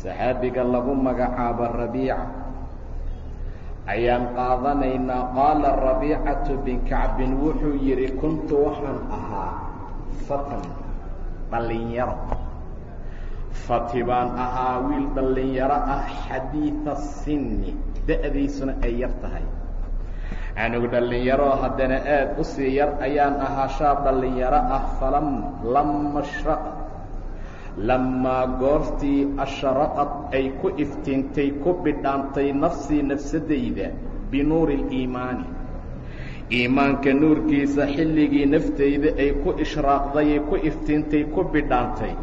saxaabiga lagu magacaabo rabiica ayaan qaadanaynaa qaala rabiicatu bin kacbin wuxuu yidhi kuntu waxaan ahaa fatan dhallinyaro. Fati baan ahaa wiil dhallinyaro ah xadiida sinni da'diisuna ay yar tahay. Anugu dhallinyaro haddana aad u sii yar ayaan ahaa shaab dhallinyaro ah falam lama shraqad lamaa goortii ashraqad ay ku iftiintay ku bidhaantay nafsii nafsadayda binuuri اliimaani iimaanka nuurkiisa xilligii naftayda ay ku ishraaqday ay ku iftiintay ku bidhaantay.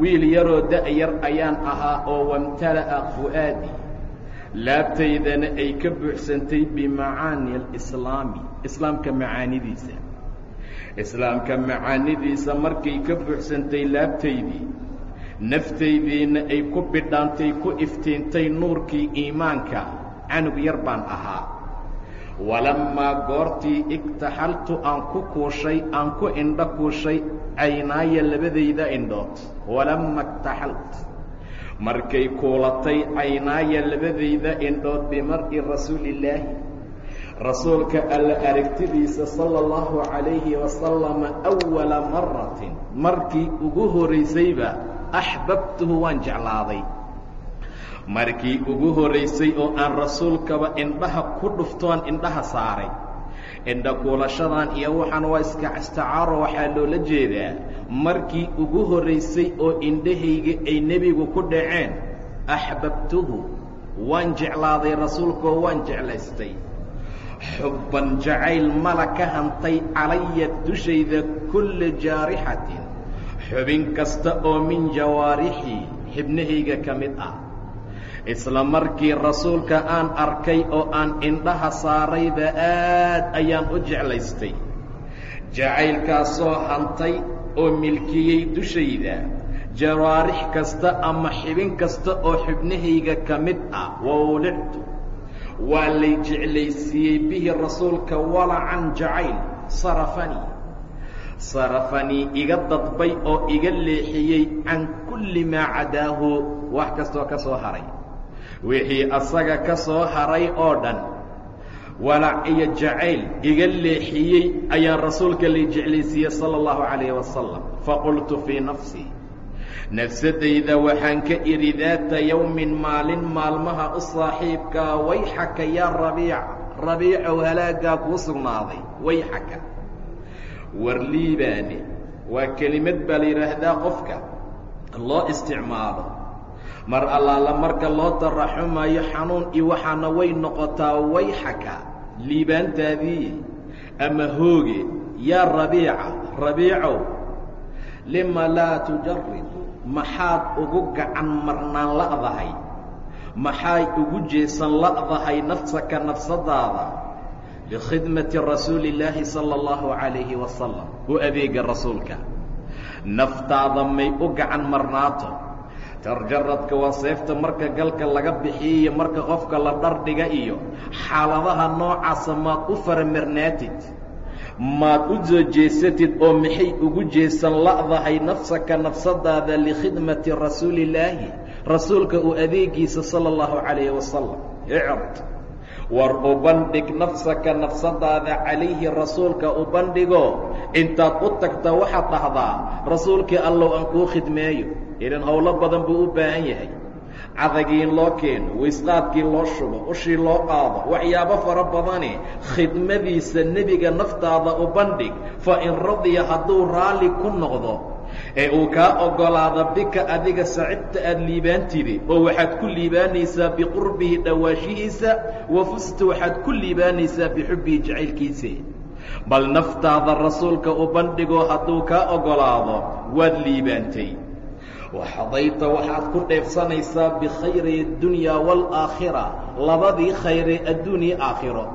Wiil yaroo da-yar ayaan ahaa oo wamtala'a fu'aadi. Laabtaydana ay ka buuxsantay bimacaani alislaami islaamka macaanidiisa islaamka macaanidiisa markay ka buuxsantay laabtaydii naftaydiina ay ku bidhaantay ku iftiintay nuurkii iimaanka canug yar baan ahaa. Walammaa goortii igtaxaltu aan ku kuushay aan ku indho kuushay caynaaya labadayda indhood. Walamma igtaxalt markay kuulatay caynaaya labadayda indhood bimar'i rasuulillaahi rasuulka alla aragtidiisa sala allahu calayhi wasalama awala maratin markii ugu horaysayba axbabtuhu waan jeclaaday. Markii ugu horaysay oo aan rasuulkaba indhaha ku dhuftoon indhaha saaray. Indha kuulashadan iyo waxaan waa iska istacaaro waxaa loola jeedaa markii ugu horaysay oo indhahayga ay nebigu ku dhaceen axbabtuhu waan jeclaaday rasuulkaoo waan jeclaystay xubban jacayl mala ka hantay calaya dushayda kulla jaarixatin xubin kasta oo min jawaarixii xibnahayga ka mid ah. Isla markii rasuulka aan arkay oo aan indhaha saarayba aad ayaan u jeclaystay. Jacaylkaasoo hantay oo milkiyey dushayda jawaarix kasta ama xibin kasta oo xibnahayga ka mid ah. Wawlictu waa lay jeclaysiiyey bihi rasuulka walacan jacayl sarafanii sarafanii iga dadbay oo iga leexiyey can kulli maa cadaahu. Wax kastoo ka soo haray. Wixii asaga ka soo haray oo dhan. Walac iyo jacayl iga leexiyey ayaan rasuulka lay jeclaysiiyey sala allahu calayh wasalam faqultu fii nafsii nafsadayda waxaan ka idhi daata yowmin maalin maalmaha u saaxiibkaa wayxaka yaa rabiic. Rabiicow halaaggaa kuu sugnaaday wayxaka. War liibaane waa kelimad baa la yidhaahdaa qofka loo isticmaalo. Mar allaala marka loo taraxumayo xanuun iyo waxaana way noqotaa wayxaka liibaantaadii ama hooge. Yaa rabiica rabiicow lima laa tujarib maxaad ugu gacan marnaan la'dahay. Maxaay ugu jeesan la'dahay nafsaka nafsadaada. Likhidmati rasuuli illaahi sala allahu calayhi wasalam u adeega rasuulka. Naftaada may u gacan marnaato. Tarjaradka waa seefta marka galka laga bixiyiyo marka qofka la dhardhiga iyo xaaladaha noocaasa maad u faramarnaatid maad u soo jeesatid oo maxay ugu jeesan la'dahay nafsaka nafsadaada likhidmati rasuulillaahi rasuulka uu adeegiisa sala allahu calayhi wasalam icrad. War u bandhig nafsaka nafsadaada calayhi rasuulka u bandhigo intaad u tagta waxaad dhahdaa rasuulkii allow aan kuu khidmeeyo. Idan howlo badan buu u baahan yahay cadagii loo keeno waysqaadkii loo shubo ushii loo qaado waxyaabo fara badane khidmadiisa nebiga naftaada u bandhig fa in radiya hadduu raalli ku noqdo ee uu kaa oggolaada bika adiga sacibta aad liibaantidi oo waxaad ku liibaanaysaa biqurbihi dhowaashihiisa wa fusta waxaad ku liibaanaysaa bixubbihi jacaylkiisa. Bal naftaada rasuulka u bandhigo hadduu kaa oggolaado waad liibaantay waxadayta waxaad ku dheefsanaysaa bikhayri اdunyaa wاlaakhira labadii khayre adduuniya aakhiro.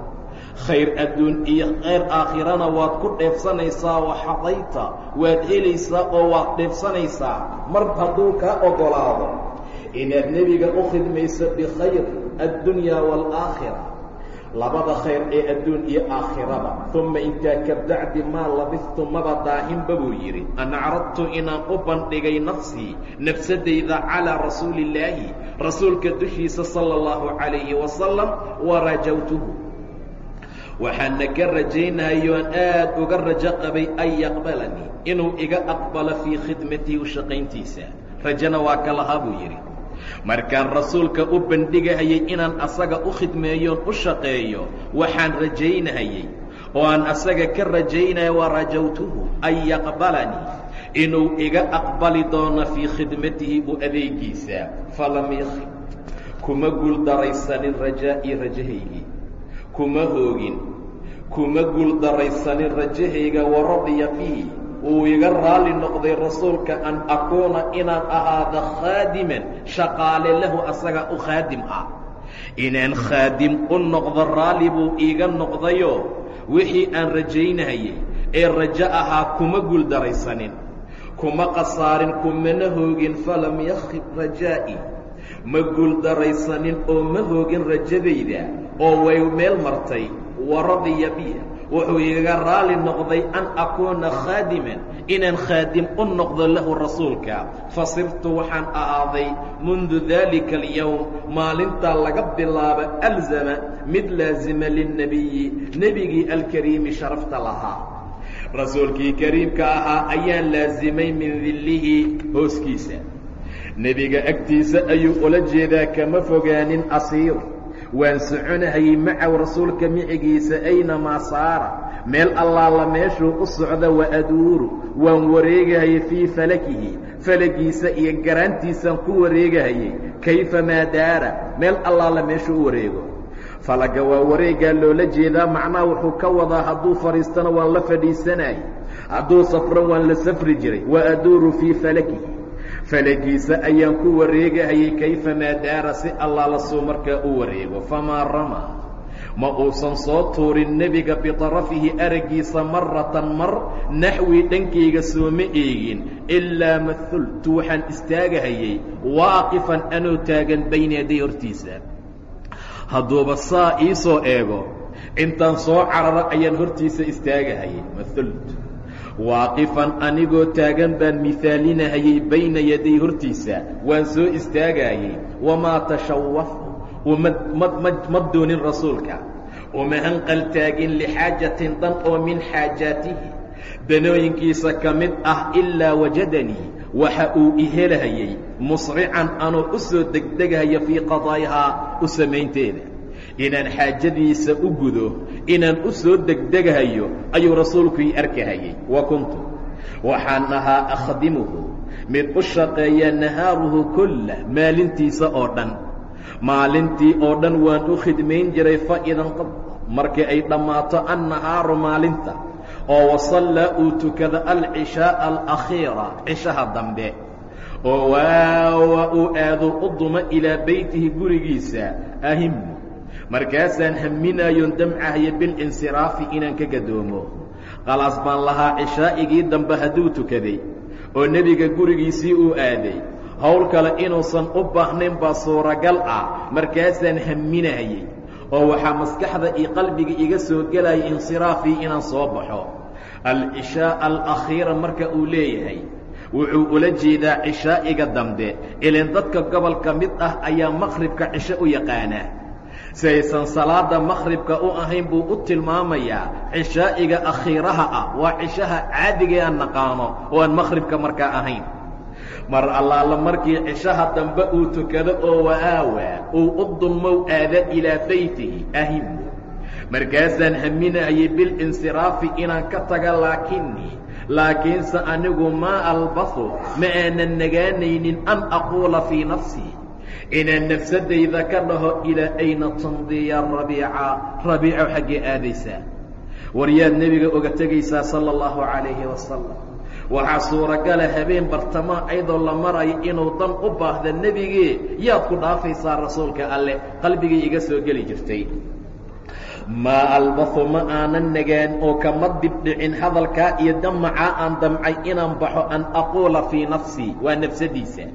Khayr adduun iyo khayr aakhirana waad ku dheefsanaysaa. Waxadayta waad helaysaa oo waad dheefsanaysaa. Mar hadduu kaa ogolaado inaad nebiga u khidmayso bikhayr addunyaa waalaakhira labada khayr ee adduun iyo aakhiraba. Uma intaa ka bacdi maa labistu maba daahinba buu yidhi an acradtu inaan u bandhigay nafsii nafsadayda calaa rasuuli illaahi rasuulka dushiisa sala allahu calayhi wasalam warajawtuhu waxaana ka rajaynayo aan aad uga rajo qabay an yaqbalanii inuu iga aqbalo fii khidmatii u shaqayntiisa. Rajana waa ka lahaa buu yidhi markaan rasuulka u bandhigahayay inaan asaga u khidmeeyoon u shaqeeyo waxaan rajaynahayey oo aan asaga ka rajaynaya wa rajawtuhu an yaqbalanii inuu iga aqbali doono fii khidmatihi u adeegiisa. Falam yakib kuma guuldaraysanin rajaa'ii rajahaygii kuma hoogin kuma guuldaraysanin rajahayga waradiya bihi wuu iga raalli noqday rasuulka an akuuna inaan ahaado khaadiman shaqaale lahu asaga u khaadim ah. Inaan khaadim u noqdo raalli buu iiga noqdayo wixii aan rajaynahayey ee rajo ahaa kuma guuldaraysanin kuma khasaarin kumana hoogin falam yakhib rajaa'i. Ma guuldaraysanin oo ma hoogin rajadayda oo way meel martay waradiya biya wuxuu igaga raali noqday an akuuna khaadiman inaan khaadim u noqdo lahu rasuulka. Fasirtu waxaan ahaaday mundu daalika alyowm maalintaa laga bilaabo alzama mid laasima lilnebiyi nebigii alkariimi sharafta lahaa. Rasuulkii kariimka ahaa ayaan laasimay min dillihi hooskiisa. Nebiga agtiisa ayuu ula jeedaa kama fogaanin asiir waan soconahayey macaw rasuulka micigiisa aynamaa saara meel allaala meeshuu u socda wa aduuru waan wareegahayey fii falakihi. Falagiisa iyo garaantiisaan ku wareegahayey kayfamaa daara meel allaala meeshuu u wareego. Falaga waa wareegaa loola jeedaa. Macnaha wuxuu ka wadaa hadduu fadhiistana waan la fadhiisanayey hadduu safro waan la safri jiray. Wa aduuru fii falakihi falagiisa ayaan ku wareegahayey kayfamaa daara si allaala suu markaa u wareego. Famaa ramaa ma uusan soo tuurin nebiga biطarafihi araggiisa maratan mar naxwii dhankayga sooma eegin ilaa mahultu waxaan istaagahayey waaqifan anoo taagan bayna yaday hortiisa. Hadduuba saa ii soo eego intaan soo cararo ayaan hortiisa istaagahayey mahult waaqifan anigoo taagan baan mihaalinahayey bayna yaday hortiisa waan soo istaagayey wamaa tashawafu ma doonin rasuulka. Uma hanqal taagin lixaajatin dan oo min xaajaatihi danooyinkiisa ka mid ah ilaa wajadanii waxa uu i helahayey musrican anoo u soo degdegahaya fii qadaayahaa u samaynteeda. Inaan xaajadiisa u gudo inaan u soo degdegahayo ayuu rasuulku ii arkahayey wa kuntu. Waxaan ahaa akhdimuhu mid u shaqeeya nahaaruhu kulla maalintiisa oo dhan. Maalintii oo dhan waan u khidmayn jiray fa'idan qad markii ay dhammaato annahaaru maalinta oo wasallaa uu tukado alcishaaءa alakhiira cishaha dambe. Oo waawa uu aado u duma ilaa beytihi gurigiisa ahimu markaasaan haminaayoon damcahaya bilinsiraafi inaan ka gadoomo. Qalaas baan lahaa cishaa'igii dambe hadduu tukaday oo nebiga gurigiisii uu aaday. Howl kale inuusan u baahnayn baa suuragal ah markaasaan haminahayey oo waxaa maskaxda iyo qalbiga iga soo gelaya insiraafii inaan soo baxo. Alcishaaa alakhiira marka uu leeyahay wuxuu ula jeedaa cishaa'iga dambe ilan dadka gobolka mid ah ayaa maqhribka cisho u yaqaanaa si aysan salaada maqhribka u ahayn buu u tilmaamayaa cishaa'iga akhiiraha ah waa cishaha caadiga aan naqaano oo aan maqhribka markaa ahayn. Mar allaala markii cishaha dambe uu tukado oo wa'aawaa uu u dulmow aada ilaa baytihi ahimu markaasaan haminahayay bilinsiraafi inaan ka taga laakinnii laakiinse anigu maa albasu ma aanan nagaanaynin an aquula fii nafsii inaan nafsadayda ka dhaho ilaa ayna tamdiya rabiica rabiicow xaggee aadaysaa. Waryaad nebiga oga tegaysaa sala allahu calayhi wasalam waxaa suuragala habeen bartamaa ayadoo la marayo inuu dan u baahda nebigee yaad ku dhaafaysaa rasuulka alleh qalbigay iga soo geli jirtay. Maa albahu ma aanan nagaan oo kama dibdhicin hadalkaa iyo damacaa aan damcay inaan baxo an aquula fii nafsii waa nafsadiisa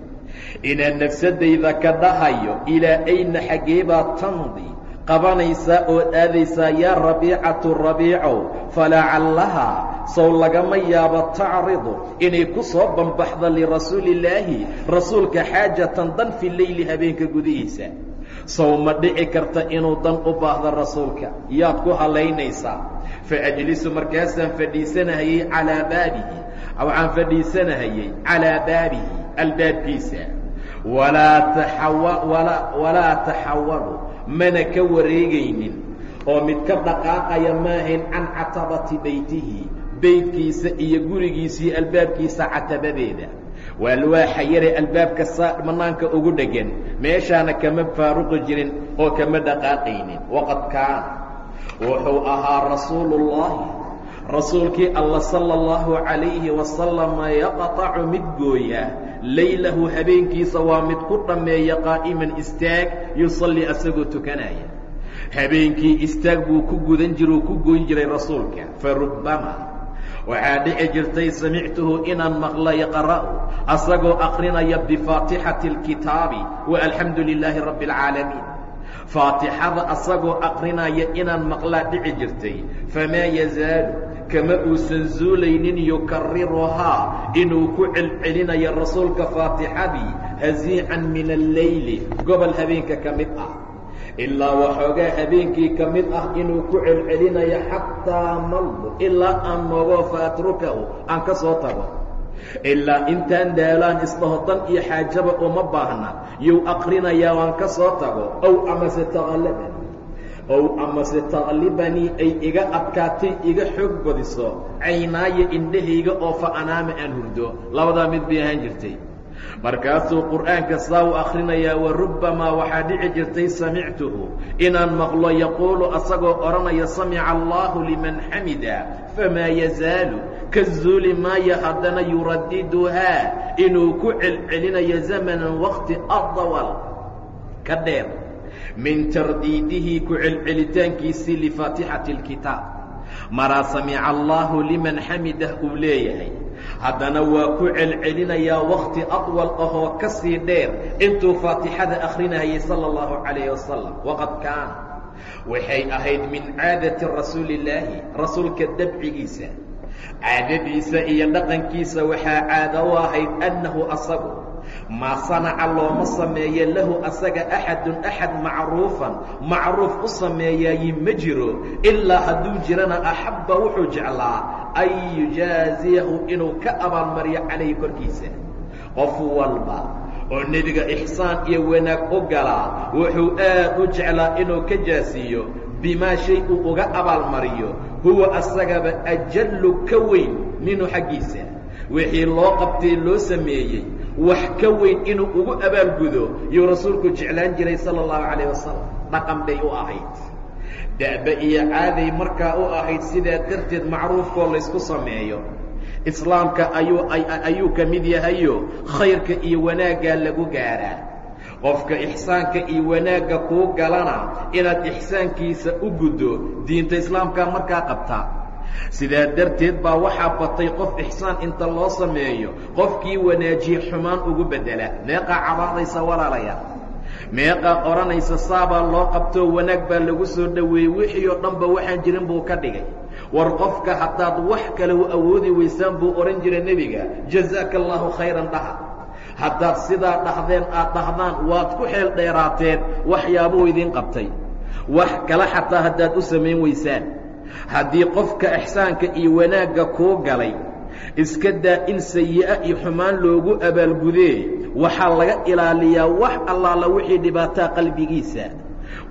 inaan nafsadayda ka dhahayo ilaa ayna xaggeebaa tamdi qabanaysaa ood aadaysaa yaa rabiicatu rabiicow falacallahaa sow lagama yaabo tacridu inay ku soo bambaxdo lirasuulillaahi rasuulka xaajatan dan fi leyli habeenka gudihiisa. Sow ma dhici karta inuu dan u baahdo rasuulka yaad ku halaynaysaa. Fa ajlisu markaasaan fadhiisanahayey calaa baabihi waxaan fadhiisanahayey calaa baabihi albaabkiisa. Walaa taxawalu mana ka wareegaynin. Oo mid ka dhaqaaqaya maahayn can catabati beytihi beydkiisa iyo gurigiisaiyo albaabkiisa catabadeeda. Waa lwaaxa yare albaabka saa ugu dheggan meeshaana kama faaruqi jirin oo kama dhaqaaqaynin. Waqad kaana. Wuxuu ahaa rasuuluullaahi rasuulkii alla sala allahu calayhi wasalama yaqtacu mid gooya laylahu habeenkiisa waa mid ku dhammeeya qaa'iman istaag yusalli asagoo tukanaya. Habeenkii istaag buu ku gudan jira uu ku goyn jiray rasuulka fa rubbama. Waxaa dhici jirtay samictuhu inaan maqla yaqra'u asagoo akrinaya bifaatixati اlkitaabi wa alxamdu lilaahi rabbi اlcaalamiin faatixada asagoo akrinaya inaan maqlaa dhici jirtay famaa yazaalu kama uusan zuulaynin yukariruhaa inuu ku celcelinayo rasuulka faatixadii hasiican min alleyli gobol habeenka ka mid ah. Ilaa waxoogaa habeenkii ka mid ah inuu ku celcelinayo xataa maldu ilaa aan noogoo faatrukahu aan ka soo tago. Ilaa intaan daalaan isdhaho dan iyo xaajaba uma baahna yuu aqrinayaa waan ka soo tago ow amase taqallabani ow amase taqlibanii ay iga adkaatay iga xoog badiso caynaaya indhahayga oo fa anaama aan hurdo. Labadaa mid bay ahaan jirtay. Markaasuu qur'aanka saa u akhrinayaa wa rubbamaa waxaa dhici jirtay samictuhu inaan maqlo yaquulu asagoo odhanaya samica allaahu liman xamida famaa yazaalu ka zuuli maayo haddana yuradiduhaa inuu ku celcelinayo zamanan waqti adawal ka dheer min tardiidihi ku celcelitaankiisii lifaatixati اlkitaab maraa samica allaahu liman xamidah uu leeyahay. Haddana waa ku celcelinayaa wakti adwal ahoo ka sii dheer intuu faatixada akhrinayay sala allahu calayh wasalam waqad kaana waxay ahayd min caadati rasuuli illaahi rasuulka dabcigiisa. Caadadiisa iyo dhaqankiisa waxaa caado u ahayd annahu asagu maa sanaca looma sameeyo lahu asaga axadun axad macruufan macruuf u sameeyaayi ma jiro ilaa hadduu jirana axabba wuxuu jeclaa an yujaaziyahu inuu ka abaalmariyo calayhi korkiisa. Qof walba oo nebiga ixsaan iyo wanaag u galaa wuxuu aad u jeclaa inuu ka jaasiiyo bimaa shay uu uga abaalmariyo huwa asagaba ajallu ka weyn minhu xaggiisa. Wixii loo qabtay loo sameeyey wax ka weyn inuu ugu abaalgudo yuu rasuulku jeclaan jiray sala allahu calayh wasalam dhaqan bay u ahayd. Da'ba iyo caaday markaa u ahayd sidaa darteed macruufkoo laysku sameeyo. Islaamka ayuu ayuu ka mid yahayo khayrka iyo wanaaggaa lagu gaaraa qofka ixsaanka iyo wanaagga kuu galana inaad ixsaankiisa u guddo diinta islaamkaa markaa qabtaa sidaa darteed baa waxaa batay qof ixsaan inta loo sameeyo qofkii wanaajiye xumaan ugu beddela. Meeqaa cabaadaysa walaalayaal meeqaa odhanaysa saabaa loo qabtoo wanaag baa lagu soo dhoweeyey wixii oo dhanba waxaan jirin buu ka dhigay. War qofka haddaad wax kale u awoodi weysaan buu odhan jiray nebiga jazaaka allaahu khayran dhaha. Haddaad sidaa dhahdeen aad dhahdaan waad ku xeel dheeraateen waxyaabuu idiin qabtay. Wax kale xataa haddaad u samayn weysaan haddii qofka ixsaanka iyo wanaagga kuu galay iska daa in sayi'a iyo xumaan loogu abaalgudee waxaa laga ilaaliyaa wax allaala wixii dhibaataa qalbigiisa.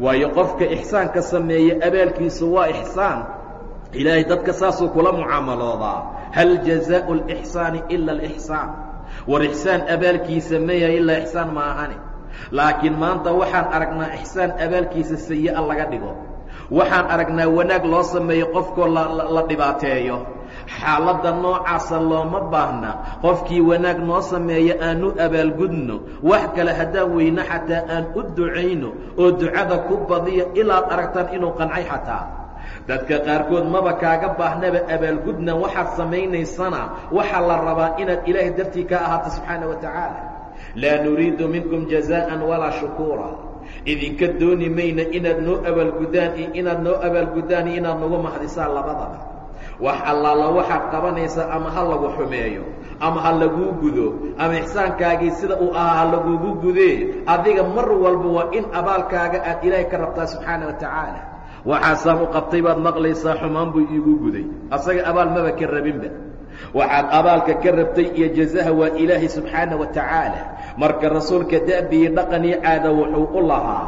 Waayo qofka ixsaanka sameeya abaalkiisu waa ixsaan ilaahay dadka saasuu kula mucaamaloodaa. Hal jazaau alixsaani ila alixsaan war ixsaan abaalkiisa maya ilaa ixsaan ma ahane laakiin maanta waxaan aragnaa ixsaan abaalkiisa sayi'a laga dhigo waxaan aragnaa wanaag loo sameeyo qofkoo la dhibaateeyo. Xaaladda noocaasa looma baahna. Qofkii wanaag noo sameeya aanu abaalgudno wax kale haddaan weyno xataa aan u ducayno oo ducada ku badiya ilaad aragtaan inuu qancay xataa. Dadka qaarkood maba kaaga baahnaba abaalgudna waxaad samaynaysana waxaa la rabaa inaad ilaahay dartii ka ahaato subxaana wa tacaala. Laa nuriidu minkum jazaa'an walaa shukuura idinka dooni mayna inaad noo abaalgudaan iyo inaad noo abaalgudaan iyo inaad nagu mahdisaan labadaba. Wax allaala waxaad qabanaysaa ama ha lagu xumeeyo ama ha laguu gudo ama ixsaankaagii sida uu ahaa ha lagugu gudee adiga mar walba waa in abaalkaaga aad ilaahay ka rabtaa subxaana wa tacaala. Waxaasaan u qabtay baad maqlaysaa xumaan buu iigu guday. Asaga abaal maba ka rabinba waxaad abaalka ka rabtay iyo jazaha waa ilaahay subxaana wa tacaala. Marka rasuulka da'biyi dhaqan iyo caada wuxuu u lahaa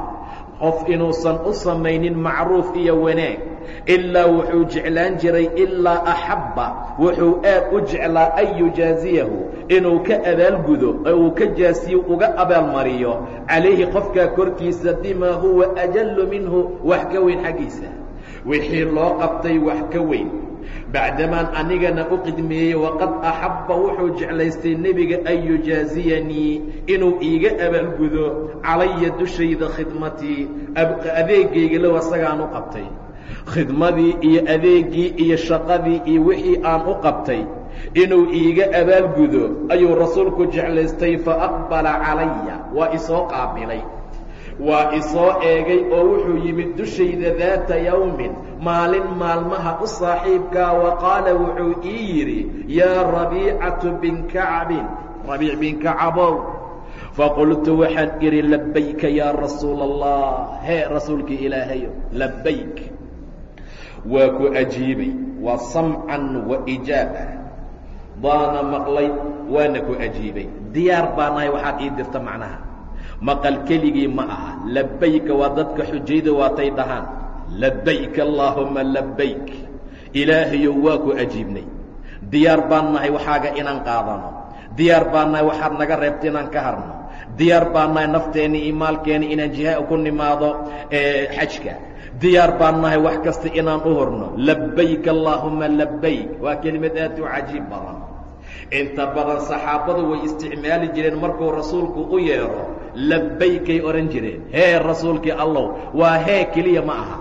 qof inuusan u samaynin macruuf iyo wanaag ilaa wuxuu jeclaan jiray ilaa axabba wuxuu aad u jeclaa an yujaaziyahu inuu ka abaalgudo oo uu ka jaasiyo uga abaalmariyo calayhi qofkaa korkiisa bimaa huwa ajallu minhu wax ka weyn xaggiisa wixii loo qabtay wax ka weyn. Bacdamaan anigana u qidmeeyey waqad axabba wuxuu jeclaystay nebiga an yujaaziyanii inuu iiga abaalgudo calaya dushayda khidmatii adeegayga low asagaan u qabtay. Khidmadii iyo adeegii iyo shaqadii iyo wixii aan u qabtay inuu iiga abaalgudo ayuu rasuulku jeclaystay faaqbala calaya waa isoo qaabilay waa isoo eegay oo wuxuu yimid dushayda daata yawmin. Maalin maalmaha u saaxiibkaa wa qaala wuxuu ii yidhi yaa rabiicatu bin kacbin. Rabiic bin kacabow faqultu waxaan idhi labayka yaa rasuula allah hee rasuulkii ilaahayo labayk waa ku ajiibay waa samcan wa ijaaba. Baana maqlay waana ku ajiibay. Diyaar baa nahay waxaad ii dirta macnaha maqal keligii ma aha. Labayka waa dadka xujayda waatay dhahaan. Labayk allaahuma labayk ilaahayow waa ku ajiibnay. Diyaar baan nahay waxaaga inaan qaadano. Diyaar baan nahay waxaad naga reebta inaan ka harno. Diyaar baan nahay nafteenni iyo maalkeenni inaan jihaa ku nimaado xajka. Diyaar baan nahay wax kasta inaan u horno. Labayk allaahuma labayk waa kelimad aad u cajiib badan inta badan saxaabadu way isticmaali jireen markuu rasuulku u yeedho labaykay odhan jireen hee rasuulkii allow waa hee keliya ma aha.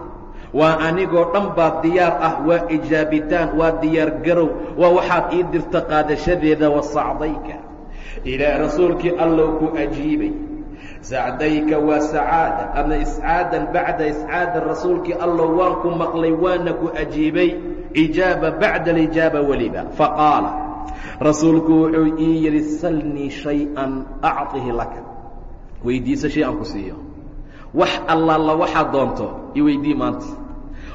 Waa anigoo dhan baa diyaar ah waa ijaabitaan waa diyaar garow waa waxaad ii dirta qaadashadeeda wa sacdayka. Ilaa rasuulkii allow ku ajiibay. Sacdayka waa sacaada ama iscaadan bacda iscaada rasuulkii allow waan ku maqlay waana ku ajiibay. Ijaaba bacda alijaaba weliba faqaala rasuulku wuxuu ii yidhi salnii shay-an acطihi laka. Weydiiso shay aan ku siiyo. Wax allaala waxaad doonto i weydii maanta.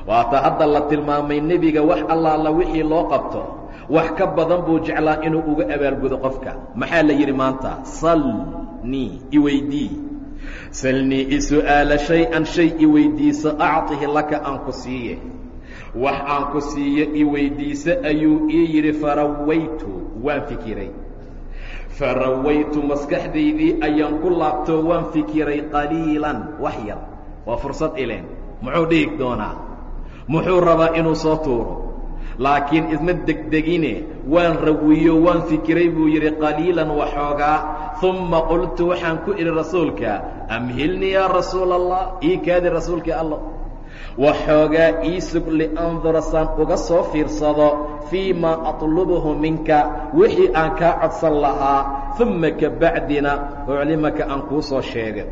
Waata hadda la tilmaamay nebiga wax allaala wixii loo qabto wax ka badan buu jeclaa inuu uga abaalgudo qofka. Maxaa la yidhi maanta? Salnii i weydii. Salnii i su'aala shay-an shay i weydiiso acطihi laka aan ku siiye. Wax aan ku siiyo i weydiiso ayuu ii yidhi farawaytu waan fikiray. Farawaytu maskaxdaydii ayaan ku laabtoo waan fikiray qaliilan wax yar. Waa fursad ileen. Muxuu dhihi doonaa? Muxuu rabaa inuu soo tuuro? Laakiin isma degdegine waan rawiyo waan fikiray buu yidhi qaliilan waxoogaa uma qultu waxaan ku idhi rasuulka amhilnii yaa rasuula allah ii kaadi rasuulkii allah waxoogaa ii sug liandura saan uga soo fiirsado fii maa aطlubuhu minka wixii aan kaa codsan lahaa uma kabacdina uclimaka aan kuu soo sheega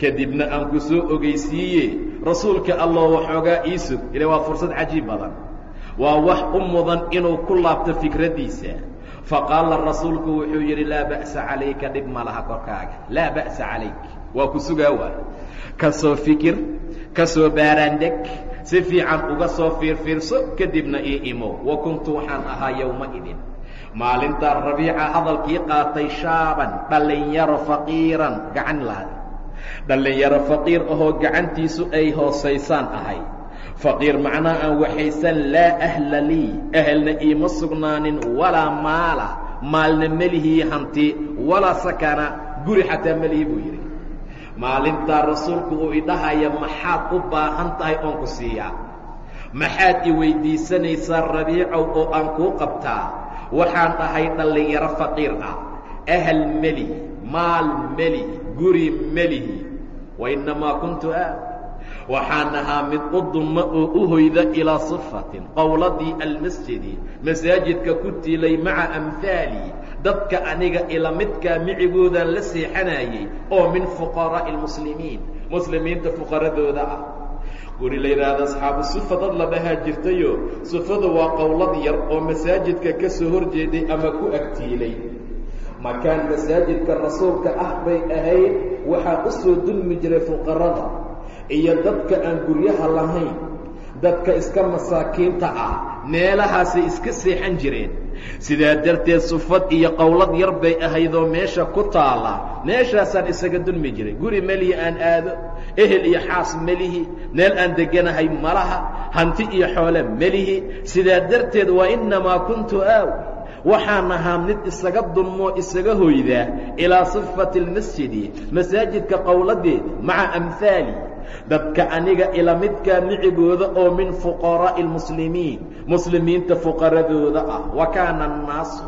kadibna aan ku soo ogeysiiye rasuulka allah waxoogaa ii sug. Ila waa fursad cajiib badan. Waa wax u mudan inuu ku laabto fikraddiisa faqaala rasuulku wuxuu yidhi laa ba'sa calayka dhib ma laha korkaaga. Laa ba'sa calayk. Waa ku sugaa waay. Ka soo fikir ka soo baaraandeg si fiican uga soo fiirfiirso kadibna ii imow wa kuntu waxaan ahaa yowmaidin maalintaa rabiica hadalkii qaatay shaaban dhallinyaro faqiiran gacan laha dhallinyaro faqiir ahoo gacantiisu ay hoosaysaan ahay. Faqiir macnaha aan waxaysan laa ahla lii ahelna iima sugnaanin walaa maala maalna melihii hanti walaa sakana guri xataa melihii buu yidhi maalintaa rasuulku uu idhahaya maxaad u baahan tahay oon ku siiyaa? Maxaad i weyddiisanaysaa rabiicow oo aan kuu qabtaa? Waxaan ahay dhallinyaro faqiir ah. Ahal melihi maal melihi guri melihi wa innamaa kuntu aa. Waxaan ahaa mid u dumma oo u hoyda ilaa sifatin qowladii almasjidi masaajidka ku tiilay maca amhaalii dadka aniga ila midkaa micigoodaan la seexanayay oo min fuqaraa'i almuslimiin muslimiinta fuqaradooda ah. Guri la yidhaahdo asxaabu sufa dad la dhahaa jirtayo sufadu waa qowlad yar oo masaajidka ka soo hor jeeday ama ku agtiilay. Makaan masaajidka rasuulka ah bay ahayd waxaa u soo dulmi jiray fuqarada iyo dadka aan guryaha lahayn. Dadka iska masaakiinta ah meelahaasay iska seexan jireen sidaa darteed sufad iyo qowlad yar bay ahaydoo meesha ku taalla meeshaasaan isaga dulmi jiray. Guri melihi aan aado ehel iyo xaas melihi meel aan deganahay malaha hanti iyo xoole melihi. Sidaa darteed wa innamaa kuntu aawi waxaan ahaa mid isaga dulmoo isaga hoydaa ilaa sifati almasjidi masaajidka qowladeeda maca amhaali dadka aniga ila midkaa micigooda oo min fuqaraa'i almuslimiin. Muslimiinta fuqaradooda ah wa kaana annaasu.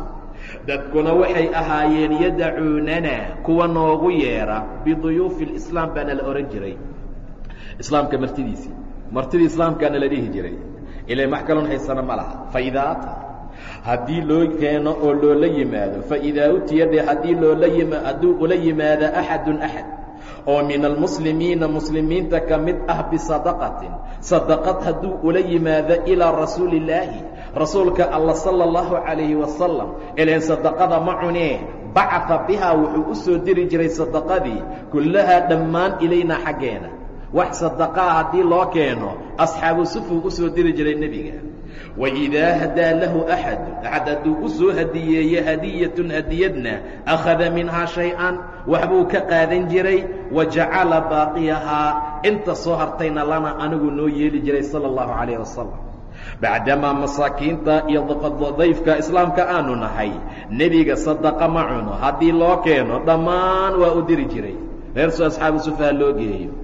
Dadkuna waxay ahaayeen yadacuunana kuwa noogu yeedha biduyuufi lislaam baana la ohan jiray. Islaamka martidiisii martidii islaamkaana la dhihi jiray. Ilay max kalon haysana ma laha. Faidaata haddii loo keeno oo loola yimaado faidaa utiya dhe haddii loola yima hadduu ula yimaado axadun axad oo min almuslimiina muslimiinta ka mid ah bisadaqatin. Sadaqad hadduu ula yimaado ilaa rasuuli illaahi rasuulka alla sala allahu calayhi wasalam ileen sadaqada ma cunee bacata bihaa wuxuu u soo diri jiray sadaqadii kullahaa dhammaan ilaynaa xaggeena. Wax sadaqaa haddii loo keeno asxaabu sufuu u soo diri jiray nebiga waidaa hadaa lahu axadu axad hadduu u soo hadiyeeye hadiyatun hadiyadna akhada minhaa shay-an waxbuu ka qaadan jiray wa jacala baaqiyahaa inta soo hartayna lana anigu noo yeeli jiray sala allahu calayh wasalam bacdamaa masaakiinta iyo dayfka islaamka aanu nahay nebiga sadaqa ma cuno haddii loo keeno dhammaan waa u diri jiray. Reersu asxaabu sufaha loo geeyo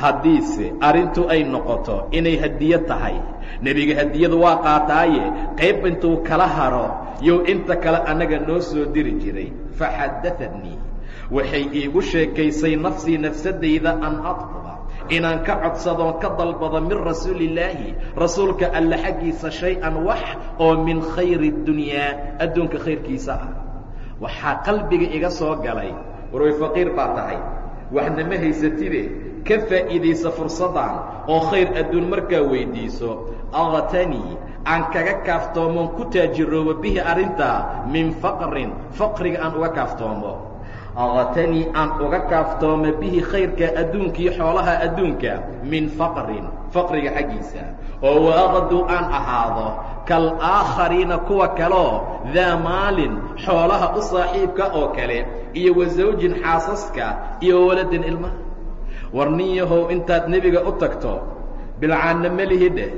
haddiise arrintu ay noqoto inay hadiyo tahay. Nebiga hadiyadu waa qaataaye qayb intuu kala haro yow inta kale annaga noo soo diri jiray. Faxadaatnii waxay iigu sheekaysay nafsii nafsadayda an adquba inaan ka codsadoon ka dalbado min rasuulillaahi rasuulka alle xaggiisa shay-an wax oo min khayri اdunyaa adduunka khayrkiisa ah. Waxaa qalbiga iga soo galay. Warway faqiir baa tahay. Waxna ma haysatide ka faa'iidaysa fursaddan oo khayr adduun markaa weyddiiso aktanii aan kaga kaaftoomoon ku taajiroobo bihi arrintaa min faqrin faqriga aan uga kaaftoomo. Aktanii aan uga kaaftoomo bihi khayrka adduunkii xoolaha adduunka min faqrin faqriga xaggiisa. Oo waaqaduu aan ahaado kalaakhariina kuwa kaloo daa maalin xoolaha u saaxiibka oo kale iyo wa zawjin xaasaska iyo waladin ilmaha war nin yahow intaad nebiga u tagto bilcaanna ma lihi dheh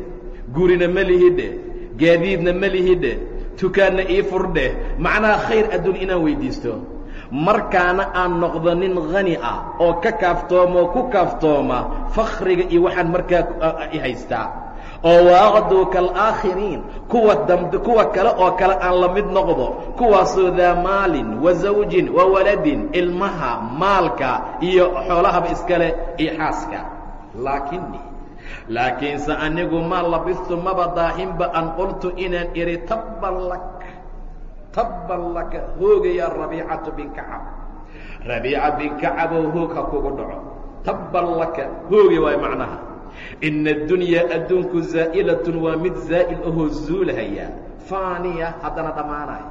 gurina ma lihi dheh gaadiidna ma lihi dheh tukaanna ii fur dheh macnaha khayr adduun inaan weyddiisto markaana aan noqdo nin hani ah oo ka kaaftoomoo ku kaaftooma fakhriga iyo waxaan markaa i haystaa oo waaqaduu kalaakhiriin kuwa dambe kuwa kale oo kale aan la mid noqdo kuwaasoo daa maalin wa zawjin wa waladin ilmaha maalka iyo xoolahaba iskale iyo xaaska. Laakinii laakiinse anigu maa labistu maba daahinba an qultu inaan idhi tabban lak tabban laka hoogaya rabiicatu bin kacab. Rabiica bin kacabow hoog ha kugu dhaco. Tabban laka hooge waay macnaha ina addunyaa adduunku zaa'ilatun waa mid zaa'il ahoo zuulahaya faaniya haddana dhammaanaya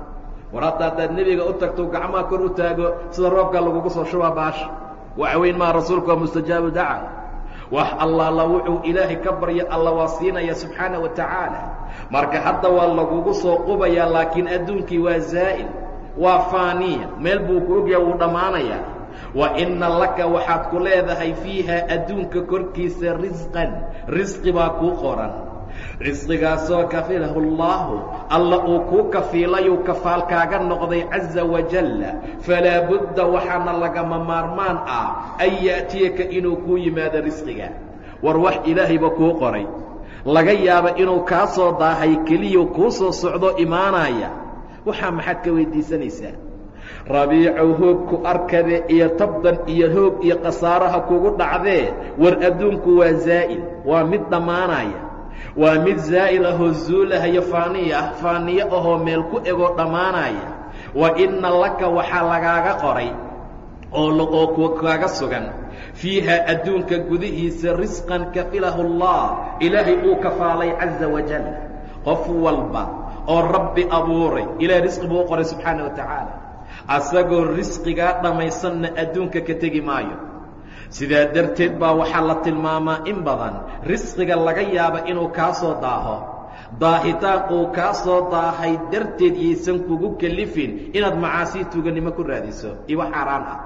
war hadda haddaad nebiga u tagto gacmaha kor u taago sida roobka lagugu soo shubaa baasha waxweyn maa rasuulku waa mustajaabu daca wax allaala wuxuu ilaahay ka barya alla waa siinaya subxaana wa tacaala marka hadda waa lagugu soo qubayaa laakiin adduunkii waa zaa'il waa faaniya meel buu ku ogyaha wuu dhammaanayaa wa inna laka waxaad ku leedahay fiiha adduunka korkiisa risqan risqi baa kuu qoran. Risqigaasoo kafilahu allaahu alla uu kuu kafiilayuu kafaalkaaga noqday caza wajalla falaa budda waxaana lagama maarmaan ah an ya'tiyaka inuu kuu yimaado risqiga war wax ilaahayba kuu qoray. Laga yaaba inuu kaa soo daahay keliya kuu soo socdo imaanaya waxaa maxaad ka weydiisanaysaa rabiicow hoogku arkade iyo tabdan iyo hoog iyo khasaaraha kugu dhacdee war adduunku waa zaa'il waa mid dhammaanaya. Waa mid zaa'il ahoo zuulahayo faaniya ah faaniyo ahoo meel ku egoo dhammaanaya. Wa inna laka waxaa lagaaga qoray oo oo kaaga sugan fiiha adduunka gudihiisa risqan kafilahu allah ilaahay uu kafaalay caza wajal qof walba oo rabbi abuuray ilahay risqi buu u qoray subxaana wa tacaala asagoo risqigaa dhammaysanna adduunka ka tegi maayo. Sidaa darteed baa waxaa la tilmaamaa in badan risqiga laga yaaba inuu kaa soo daaho. Daahitaan uu kaa soo daahay darteed yaysan kugu kelifin inaad macaasii tuuganimo ku raadiso. Iyo wax xaaraan ah.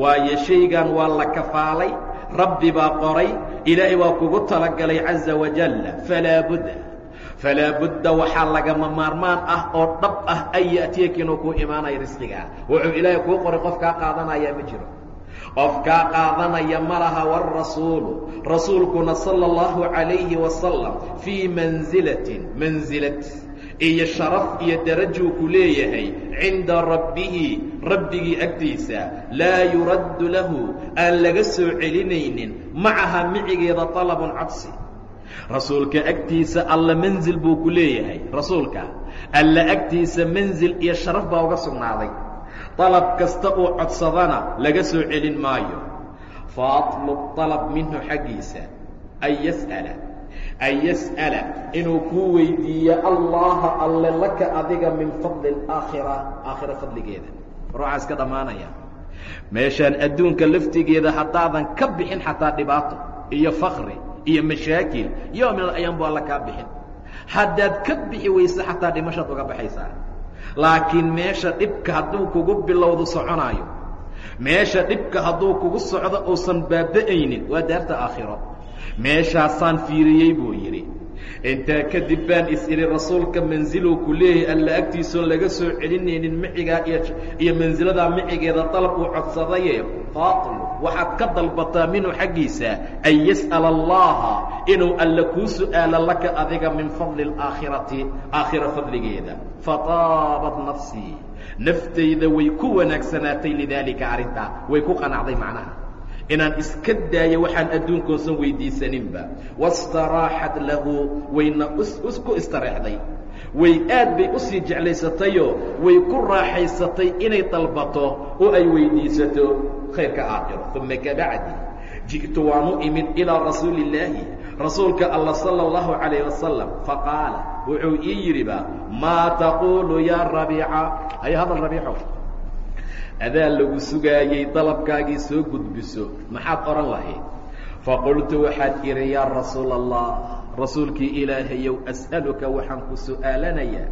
Waayo shaygan waa la kafaalay rabbi baa qoray ilaahay waa kugu talagalay caza wajalla falaa budda falaa budda waxaa lagama maarmaan ah oo dhab ah an ya'tiyaka inuu kuu imaanayo risqigaa wuxuu ilaahay kuu qoray qof kaa qaadanayaa ma jiro qof kaa qaadanaya ma laha wاrasuulu rasuulkuna salى اllahu عalayhi wasalam fii manzilatin mansilad iyo sharaf iyo darajuu ku leeyahay cinda rabbihi rabbigii agtiisa laa yuraddu lahu aan laga soo celinaynin macaha micigeeda طalabun codsi rasuulka agtiisa alla manzil buu ku leeyahay rasuulka alla agtiisa manzil iyo sharaf baa uga sugnaaday طalab kasta uu codsadana laga soo celin maayo faaطlub طalab minhu xaggiisa an yas'ala an yas'ala inuu kuu weydiiyo allaha alle laka adiga min fadli اaakhira aakhira fadligeeda ruuxaas ka dhammaanaya meeshaan adduunka laftigeeda haddaadan ka bixin xataa dhibaato iyo fakri iyo mashaakil yo min alayaan bu alla kaa bixin. Haddaad ka bixi weyse xataa dhimashaad uga baxaysaa. Laakiin meesha dhibka hadduu kugu bilowdo soconaayo. Meesha dhibka hadduu kugu socdo uusan baaba'aynin waa daarta aakhiro. Meeshaasaan fiiriyey buu yidhi intaa kadib baan is-idhi rasuulka mansiluu ku leeyahay alla agtiisoon laga soo celinaynin micigaa iyo mansiladaa micigeeda dalab uu codsadaye faatlu waxaad ka dalbataa minhu xaggiisa an yas'ala allaha inuu alla kuu su'aalo laka adiga min fadli alaakhirati aakhira fadligeeda. Fataabat nafsii. Naftayda way ku wanaagsanaatay lidaalika arrintaa way ku qanacday macnaha inaan iska daayo waxaan adduunkoosan weydiisaninba. Wastaraaxat lahu wayna ku istareexday. Way aad bay u sii jeclaysatayoo way ku raaxaysatay inay dalbato oo ay weydiisato. Khayrka aakhiro uma kabacdi ji'tu waanu imid ilaa rasuuli illaahi rasuulka alla sala allahu calayh wasalam faqaala wuxuu ii yidhiba maa taquulu yaa rabiica? Haya hadal rabiico adaa lagu sugaayey dalabkaagii soo gudbiso. Maxaad odhan lahayd? Faqultu waxaad idhi yaa rasuula allah rasuulkii ilaahayow as'aluka waxaan ku su'aalanayaa.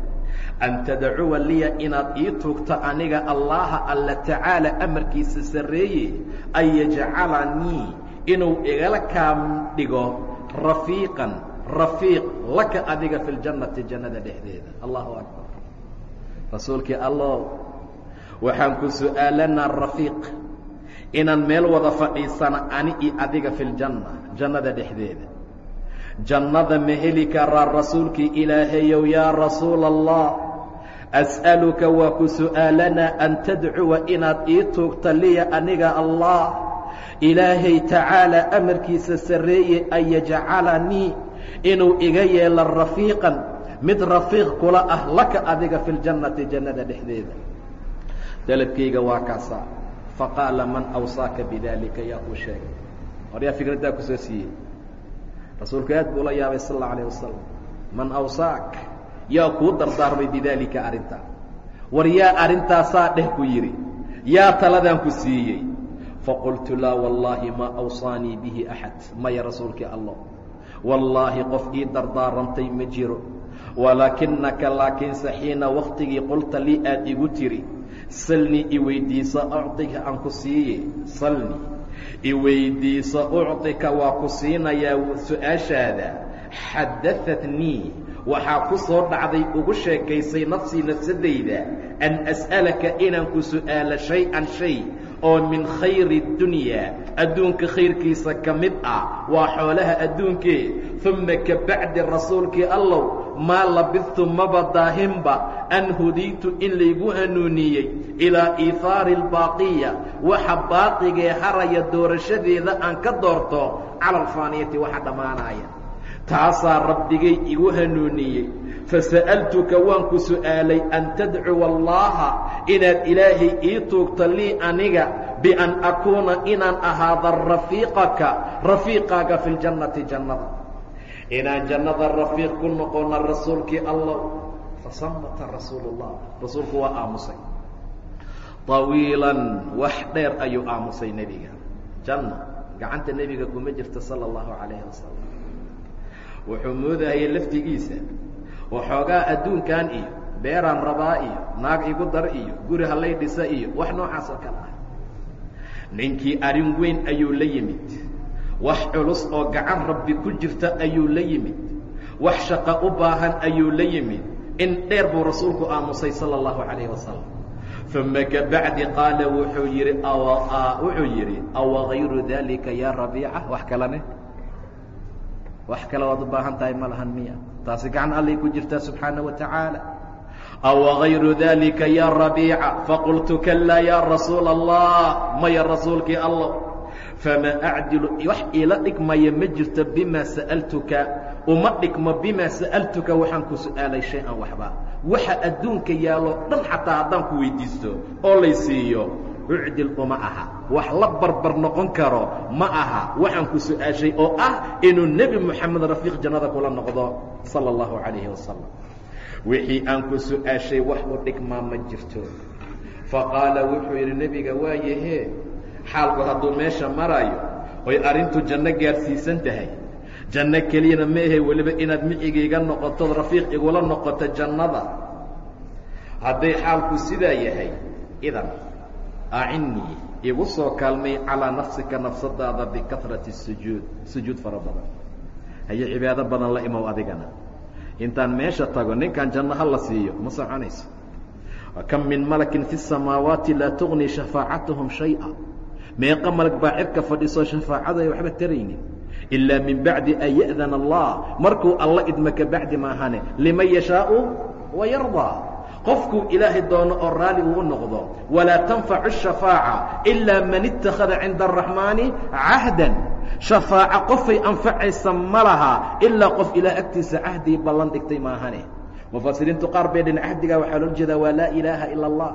An tadcuwa liya inaad ii tuugto aniga allaha alla tacaala amarkiisa sarreeye an yajcalanii inuu igala kaam dhigo rafiiqan rafiiq laka adiga fi ljannati jannada dhexdeeda. Allahu akbar. Rasuulkii allow waxaan ku su'aalanaa rafiiq inaan meel wada fadhiisana ani iyo adiga fi ljanna jannada dhexdeeda. Jannada ma heli karaa rasuulkii ilaahayow yaa rasuula allah as'aluka waa ku su'aalanaa an tadcuwa inaad ii tuugta liya aniga allah. Ilaahay tacaalaa amarkiisa sarreeye an yajcalanii inuu iga yeelo rafiiqan. Mid rafiiq kula ah laka adiga fi ljannati jannada dhexdeeda dalabkayga waa kaasaa faqaala man awsaaka bidaalika yaa kuu sheegay. Hor yaa fikraddaa ku soo siiyey. Rasuulku aad buu la yaabay sal alla alayh wasalam man awsaak yaa kuu dardaarmay bidaalika arrintaa war yaa arrintaasaa dheh ku yidhi. Yaa taladaan ku siiyey. Faqultu laa wallaahi maa awsaanii bihi axad maya rasuulkii allah wallaahi qof ii dardaarantay ma jiro. Walaakinaka laakiinse xiina wakhtigii qulta lii aad igu tiri salni iweydiisa ucطika aan ku siiye salni. Iweydiisa ucطika waa ku siinayaa su'aashaada. Xadaatnii waxaa ku soo dhacday ugu sheekaysay nafsii nafsadayda. An as'alaka inaan ku su'aalo shay-an shay oo min khayri اdunyaa adduunka khayrkiisa ka mid ah waa xoolaha adduunkee uma ka bacdi rasuulkii allow maa labidtu maba daahinba an hudiitu in laygu hanuuniyey ilaa iihaari albaaqiya waxa baaqigee haraya doorashadeeda aan ka doorto cala alfaaniyati waxa dhammaanaya. Taasaa rabbigay igu hanuuniyey fasa'altuka waan ku su'aalay an tadcuwa allaha inaad ilaahay ii tuugto lii aniga bian akuuna inaan ahaada rafiiqaka rafiiqaaga fi ljannati jannada inaan jannada rafiiq ku noqono rasuulkii allah fasamata rasuulu اllah rasuulku waa aamusay طawiilan wax dheer ayuu aamusay nebiga janno gacanta nebiga kuma jirto salى اllahu calayhi wasalam wuxuu moodahayay laftigiisa waxoogaa adduunkan iyo beeraan rabaa iyo naag igu dar iyo guri halay dhisa iyo wax noocaas oo kale ah. Ninkii arrin weyn ayuu la yimid. Wax culus oo gacan rabbi ku jirta ayuu la yimid. Wax shaqo u baahan ayuu la yimid. In dheer buu rasuulku aamusay sala allahu calayhi wasalam uma kabacdi qaala wuxuu yidhi wuxuu yidhi awa gayru dalika ya rabiica? Wax kalene wax kale waad u baahan tahay ma lahan miya taasi gacan allay ku jirtaa subxaana wa tacaala. Awa gayru dalika ya rabiica faqultu kalaa ya rasuula allah maya rasuulkii allah famaa acdilu wax iila dhigmaya ma jirto bimaa sa'altuka uma dhigmo bimaa sa'altuka waxaan ku su'aalay shay-an waxba. Waxa adduunka yaallo dhan xataa haddaan ku weydiisto oo lay siiyo ucdil uma aha. Wax la barbar noqon karo ma aha. Waxaan ku su'aashay oo ah inuu nebi moxamed rafiiq jannada kula noqdo sala allahu calayhi wasalam wixii aan ku su'aashay wax u dhigmaa ma jirto. Faqaala wuxuu yidhi nebiga waayahee xaalku hadduu meesha maraayo oy arrintu janno gaarsiisan tahay. Janno keliyana ma ahe weliba inaad micigayga noqotood rafiiq igula noqoto jannada. Hadday xaalku sidaa yahay idan acinnii igu soo kaalmay calaa nafsika nafsadaada bikarati sujuud sujuud fara badan haye cibaado badan la imow adigana intaan meesha tago ninkan janno ha la siiyo ma soconayso kam min malakin fi samaawaati laa tugnii shafaacatuhum shaya meeqa malag baa cirka fadhiso shafaacaday waxba taraynin ilaa min bacdi an ya'dana allah markuu alla idma ka maahane liman yashaau wayardaa qofkuu ilaahay doono oo raalli uu u noqdo walaa tanfacu الshafaaca ilaa man ittakhada cinda الraxmaani cahdan shafaaco qofay anfacaysa ma laha ilaa qof ilaah agtiisa cahdii ballan dhigtay maahane mufasiriintu qaar bay dhin cahdigaa waxaa loo jeedaa waa laa ilaaha ila اllah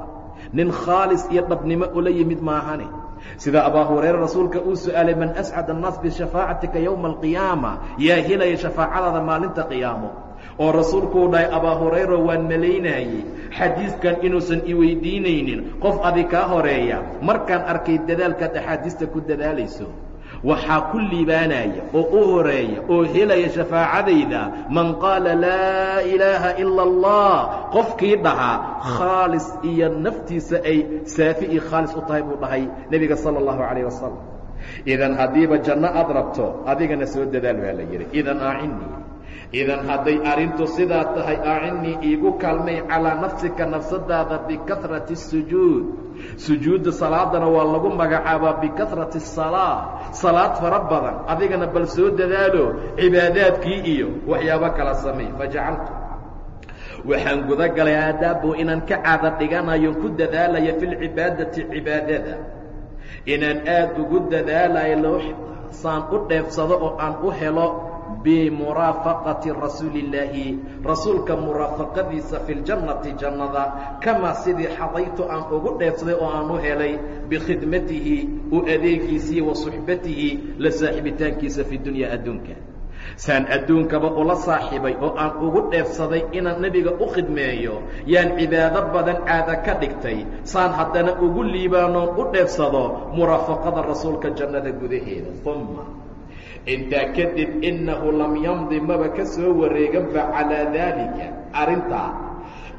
nin khaalis iyo dhabnimo ula yimid maahane sida abaa hurayre rasuulka uu su'aalay man ascad الnaas bishafaacatika yowma alqiyaama yaa helaya shafaacadaada maalinta qiyaamo oo rasuulkuu dhahay abaa hurayra waan malaynaayey xadiiskan inuusan iweydiinaynin qof adi kaa horreeya. Markaan arkay dadaalkaad axaadiista ku dadaalayso waxaa ku liibaanaya oo u horreeya oo helaya shafaacadayda man qaala laa ilaaha ila allah. Qofkii dhahaa khaalis iyo naftiisa ay saafi iyo khaalis u tahay buu dhahay nebiga sala allahu calayh wasalam idan haddiiba janno aad rabto adigana soo dadaal baa la yidhi. Idan aacini idan hadday arrintu sidaa tahay acinnii iigu kaalmay calaa nafsika nafsadaada bikahrati الsujuud sujuudda salaadana waa lagu magacaabaa bikahrati الsalaa salaad fara badan adigana bal soo dadaalo cibaadaadkii iyo waxyaabo kala samay fajacaltu waxaan guda galay aadaabbo inaan ka caada dhiganayo ku dadaalayo fi lcibaadati cibaadada inaan aad ugu dadaalayo saan u dheefsado oo aan u helo bimuraafaqati rasuuli illaahi rasuulka muraafaqadiisa fi ljannati jannada kamaa sidii xadaytu aan ugu dheefsaday oo aan u helay bikhidmatihi u adeegiisii wa suxbatihi la saaxiibitaankiisa fi dunya adduunka saan adduunkaba ula saaxiibay oo aan ugu dheefsaday inaan nebiga u khidmeeyo yaan cibaado badan caada ka dhigtay saan haddana ugu liibaanoon u dheefsado muraafaqada rasuulka jannada gudaheeda uma intaa kadib innahu lam yamdi maba ka soo wareeganba calaa daalika arrintaa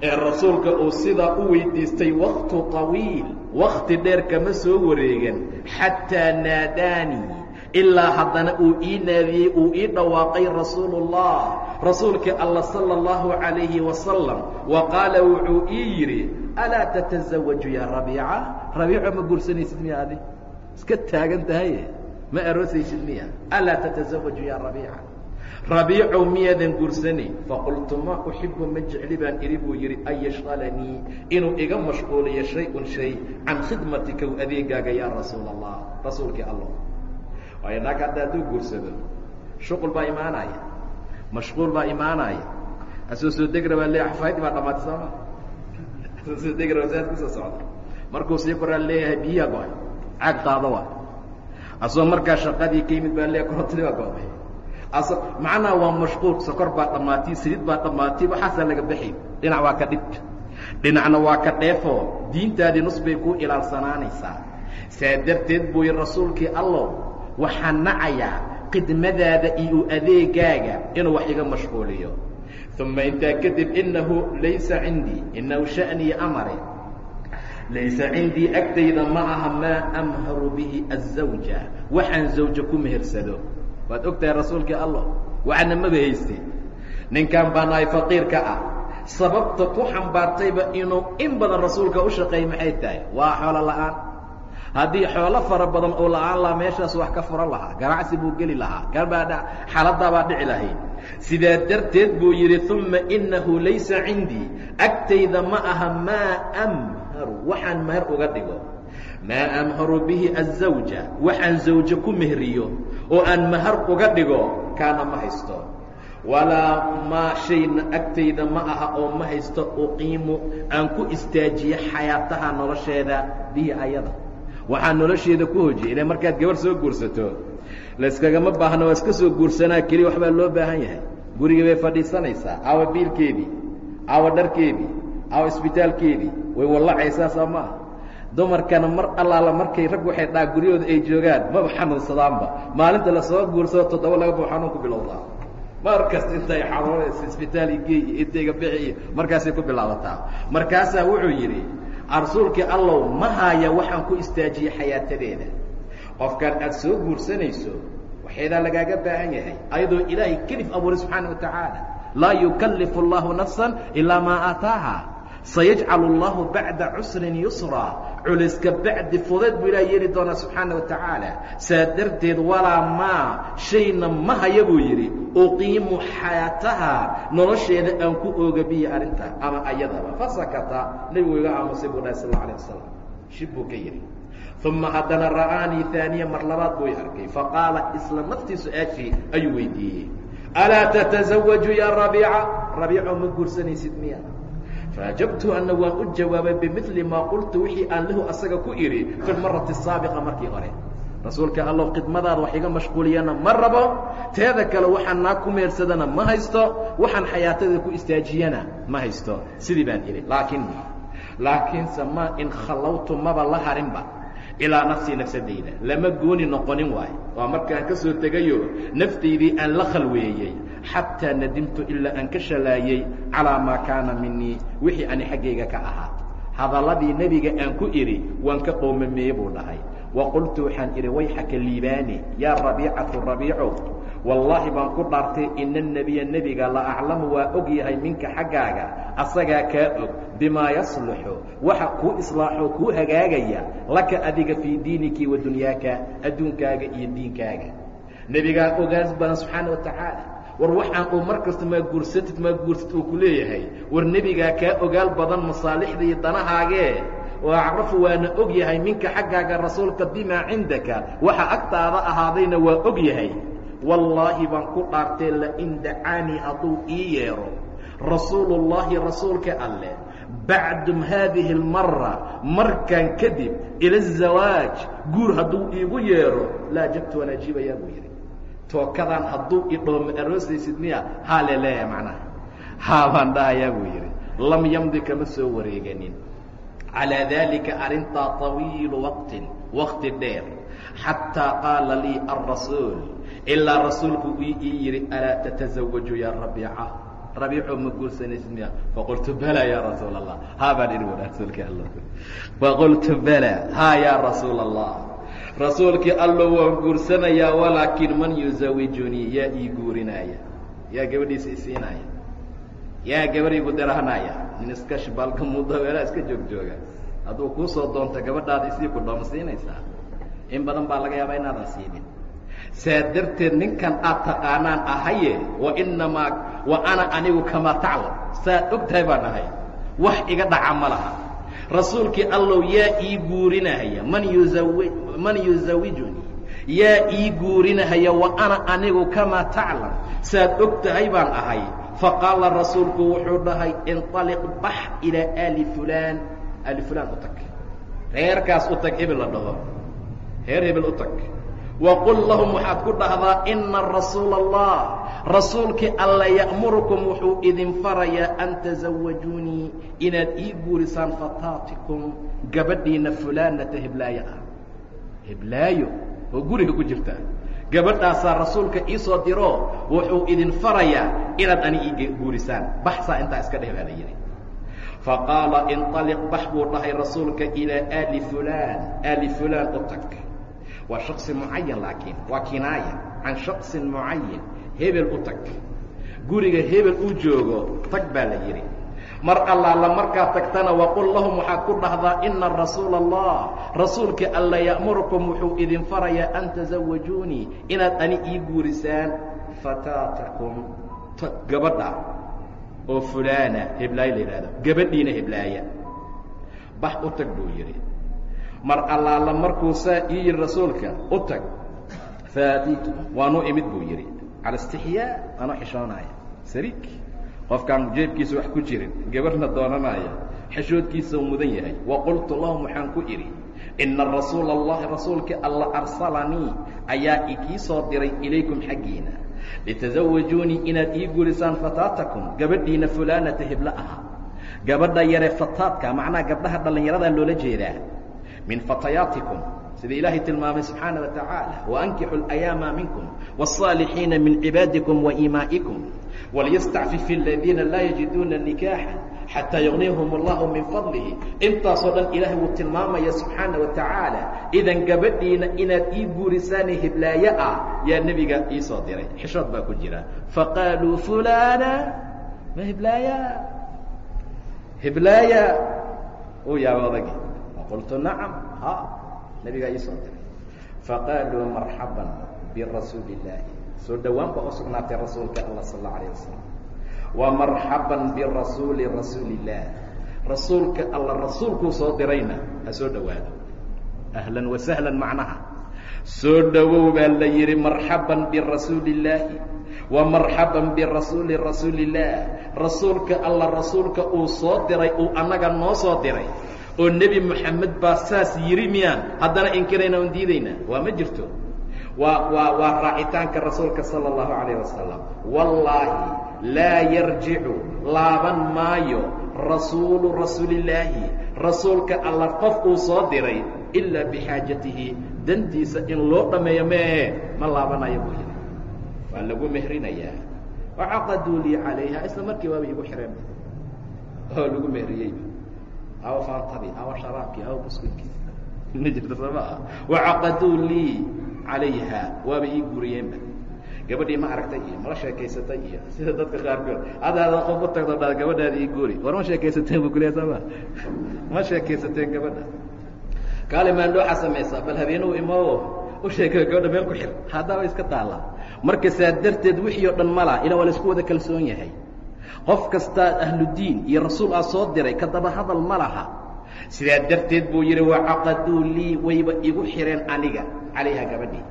ee rasuulka uu sidaa u weydiistay waktu طawiil wakhti dheer kama soo wareegan xataa naadaanii ilaa haddana uu ii naadiyey uu ii dhawaaqay rasuulu الlah rasuulkii alla salى اllahu عalayhi wasalam wa qaala wuxuu ii yidhi alaa tatasawaju ya rabiica rabiico ma guursanaysid miya adi iska taagan tahaye ma aroosaysid miya? Alaa tatasawaju ya rabiica? Rabiicow miyaadan guursanayn faqultu ma uxibu ma jecli baan idhi buu yidhi an yashqalanii inuu iga mashquuliyo shay-un shay can khidmatika adeegaaga yaa rasuula allah rasuulkii allah. Waayo naag hadda hadduu guursado shuqul baa imaanaya mashquul baa imaanaya. Asoo soo degra baa le xafaayadii baa dhamaatay sooma asoo soo degra wasaad ku soo socda. Markuu sii koraa leeyahay biyaa go'ay caag qaado waa asoo markaa shaqadii ka yimid baa leeyahay korontadii baa go-day as macnaha waa mashquul sokor baa dhammaatay saliid baa dhammaatay waxaasaa laga baxay dhinac waa ka dhib dhinacna waa ka dheefoo diintaadii nus bay kuu ilaalsanaanaysaa. Saa darteed buu yihi rasuulkii allow waxaan nacayaa khidmadaada iyo adeegaaga inuu wax iga mashquuliyo. Uma intaa kadib inahu laysa cindii inahu sha'nii amare laysa cindii agtayda ma aha maa amharu bihi azawja waxaan zawjo ku mehersado waad og tahay rasuulkii allah waxaana maba haystay ninkan baa nahay faqiirka ah sababta ku xambaartayba inuu in badan rasuulka u shaqeeyey maxay tahay waa xoolo la'aan haddii xoolo fara badan oo la'aan lahaa meeshaas wax ka furan lahaa ganacsi buu geli lahaa kabaa xaaladaa baa dhici lahayd sidaa darteed buu yidhi uma inahu laysa cindii agtayda ma aha maa amharu waxaan meher uga dhigo. Maa amharu bihi azawja waxaan zawjo ku mehriyo oo aan mahar uga dhigo kaana ma haysto. Walaa maa shayna agtayda ma aha oo ma haysto uqiimu aan ku istaajiyo xayaataha nolosheeda bihi ayada. Waxaa nolosheeda ku hojiya ila markaad gabar soo guursato layskagama baahna waa iska soo guursanaa keliya waxbaa loo baahan yahay. Gurigii bay fadhiisanaysaa aawa biilkeedii aawa dharkeedii aawa isbitaalkeedii. Way wallacaysaa soo dumarkana mar allaala markay rag waxay dhaa guryahooda ay joogaan maba xanuunsadaanba maalinta la soo guursado toddoba laga bao xanuun ku bilowdaa. Mar intay xanuunaysa isbitaal igeey intayga bixi markaasay ku bilaabataa markaasaa wuxuu yidhi rasuulkii allow ma haya waxaan ku istaajiyey xayaatadeeda. Qofkan aad soo guursanayso waxaydaa lagaaga baahan yahay ayadoo ilaahay kelif abuuray subxaana wa tacaala. Laa yukallifu allahu nafsan ilaa maa aataaha sayajcalu allahu bacda cusrin yusraa culiska bacdi fudeed buu ilaah yeeli doonaa subxaana wa tacaala. Saa darteed walaa maa shayna ma haya buu yidhi. Uqiimu xayaataha nolosheeda aan ku ooga biyi arrinta ama ayadaba. Fasakata nebigu iga aamusay buu dhahay sal alla alah wasalam shib buu ka yidhi. Uma haddana ra'aanii aaniya mar labaad buu i arkay. Faqaala isla naftii su'aashii ayuu weydiiyey. Alaa tatasawaju ya rabiica? Rabiico ma guursanaysid miya faajabtu ana waan u jawaabay bimili maa qultu wixii aan lahu asaga ku idhi fi lmarati asaabiqa markii hore rasuulka allow khidmadaada wax iga mashquuliyana ma rabo teeda kale waxaan naa ku meersadana ma haysto waxaan xayaatada ku istaajiyana ma haysto sidii baan idhi laakiin laakiinse ma in khallawtu maba la harinba ilaa nafsii nafsadayda lama gooni noqonin waayo waa markaan ka soo tegayo naftaydii aan la khalweeyey xataa nadimtu ilaa aan ka shalaayey calaa maa kaana minii wixii ani xaggayga ka ahaa hadalladii nebiga aan ku idhi waan ka qowmameeye buu dhahay wa qultu waxaan idhi wayxaka liibaani yaa rabiicatu rabiico wallaahi baan ku dhaartay ina nebiya nebiga la aclamu waa og yahay minka xaggaaga asagaa kaa og bimaa yasluxu waxa kuu islaaxoo kuu hagaagaya laka adiga fii diiniki wa dunyaaka adduunkaaga iyo diinkaaga nebigaa ogaas badan subxaana wa tacaala war waxaan uu mar kasta maa guursatid maa guursad uu ku leeyahay war nebigaa kaa ogaal badan masaalixda iyo danahaagee acrafu waana og yahay minka xaggaaga rasuulka bimaa cindaka. Waxa agtaada ahaadayna waa og yahay. Wallaahi baan ku dhaartay lain dacaanii hadduu ii yeedho rasuulullaahi rasuulka alleh bacdum haadihi almara markan kadib ila azawaaj guur hadduu iigu yeedho la ajabtu waan ajiibayaa buu yidhi. Tookadan hadduu idhooma aroosaysid miya haa leleeya macnaha. Haa baan dhahayaa buu yidhi. Lam yamdi kama soo wareeganin calaa daalika arrintaa طawiilu waqtin waqti dheer. Xataa qaala lii alrasuul ilaa rasuulku ii yidhi alaa tatasawaju ya rabiica rabiico ma guursanaysid miya faqultu bala ya rasuul allah haa baan idhi wada rasuulkii alla faqultu bala haa ya rasuul allah rasuulkii allo waan guursanayaa walaakin man yuzawijunii yaa ii guurinaaya yaa gabadhiisa isiinaya yaa gabariigu dirahanaya nin iska shibaalka mudaweelaa iska joog jooga. Hadduu kuu soo doonto gabadhaada isii ku dhooma siinaysaa in badan baa laga yaabaa inaadan siinin saa darteed ninkan aad taqaanaan ahaye wa inamaa wa ana anigu kamaa taclam. Saad og tahay baan ahay. Wax iga dhaca ma laha. Rasuulkii allow yaa ii guurinahaya man yuzawi man yuzawijunii yaa ii guurinahaya wa ana anigu kamaa taclam. Saad og tahay baan ahay faqaala rasuulku wuxuu dhahay inطaliq bax ilaa aali fulaan. Aali fulaan u tag. Reerkaas u tag hebel la dhaho reer hebel u tag. Waqul lahum waxaad ku dhahdaa ina rasuula allah rasuulkii alla ya'murukum wuxuu idin farayaa an tazawajuunii inaad ii guurisaan fataatikum gabadhiina fulaanata heblaayo ah. Heblaayo? Oo guriga ku jirta gabadhaasaa rasuulka ii soo diro wuxuu idin farayaa inaad ani ii guurisaan baxsaa intaa iska dheh baa la yidhi. Faqaala inطaliq bax buu dhahay rasuulka ilaa aali fulaan aali fulaan u tag. Waa shaksi mucayan laakiin waa kinaaya can shaksin mucayan hebel u tag. Guriga hebel uu joogo tag baa la yidhi mar allaala markaad tagtana waqul lahum waxaad ku dhahdaa ina rasuula allah rasuulka alla ya'murukum wuxuu idin farayaa an tazawajuunii inaad ani ii guurisaan. Fataatakum gabadha oo fulaana heblaayo la yidhahdo gabadhiina heblaaya. Bax u tag buu yidhi mar allaala markuu saa ii yidhi rasuulka u tag. Faatiitu waanuu imid buu yidhi cala anoo xishoonaya. Sariig qofkaan jeebkiisa wax ku jirin gabarna doonanaya xashoodkiisa mudan yahay. Wa qultu lahum waxaan ku idhi inna rasuula allahi rasuulkii alla arsalanii ayaa ikii soo diray ilaykum xaggiina. Litasawajuunii inaad ii guulisaan fataatakum gabadhiina fulaanata heblo aha. Gabadha yare fataadka macnaha gabdhaha dhallinyaradaa loola jeedaa. Min fatayaatikum sida ilaahay tilmaamay subxaana wa tacaala wa ankixu alayaama minkum wاsaalixiina min cibaadikum wa imaa'ikum walystacfif aladiina laa yajiduuna nikaaxa xataa yugnihum allahu min fadlihi intaasoo dhan ilaahay wuu tilmaamaya subxaana wa tacaala idan gabadhiina inaad ii guurisaane hiblaaye ah yaa nebiga ii soo diray xishood baa ku jira faqaaluu fulana ma hiblaaya hiblaaya uu yaaba odagi qultu nacam ha nebigaa ii soo diray faqaaluu marxaban birasuuli illaahi soo dhowaan baa u sugnaatay rasuulka allah sal allau alayh wasalam wa marxaban birasuuli rasuuli rasuulka alla rasuulkuu soo dirayna. Ha soo dhowaado ahlan wasahlan macnaha. Soo dhowow baa la yidhi marxaban birasuuli illaahi wa marxaban birasuuli rasuuli rasuulka alla rasuulka uu soo diray uu annaga noo soo diray. Oo nebi moxamed baa saas yidhi miyaan? Haddana inkirayna on diidaynaa waa ma jirto waa waa waa raacitaanka rasuulka sala allahu calayh wasalam wallaahi laa yarjicu laaban maayo rasuulu rasuulillaahi. Rasuulka alla qof uu soo diray ilaa bixaajatihi dantiisa in loo dhammeeyo meehe ma laabanayo buu yidhi. Waa lagu mehrinayaa. Wacaqaduu lii calayha isla markii waaba igu xireen. Oo lagu mehriyeyba awa faantadii awa sharaabkii awa buskudkii ma jirto soo ma wacaqaduu lii calayha waaba ii guriyeenba gabadhii ma aragtay iyo mala sheekaysatay iyo sida dadka qaarkood adaada qof u tagdo dha gabadhaada ii guuri war ma sheekaysateen bu kuleya sooma ma sheekaysateen gabadha kaale maandhooxa samaysaa bal habeenuu imao u sheeka gabadha meel ku xir haddaa way iska taallaa marka saa darteed wixii oo dhan malaa ilaa waa la isku wada kalsoon yahay qof kastaa ahludiin iyo rasuul aa soo diray ka daba hadal ma laha sidaa darteed buu yidhi wacaqaduu lii wayba igu xireen aniga calayha gabadhii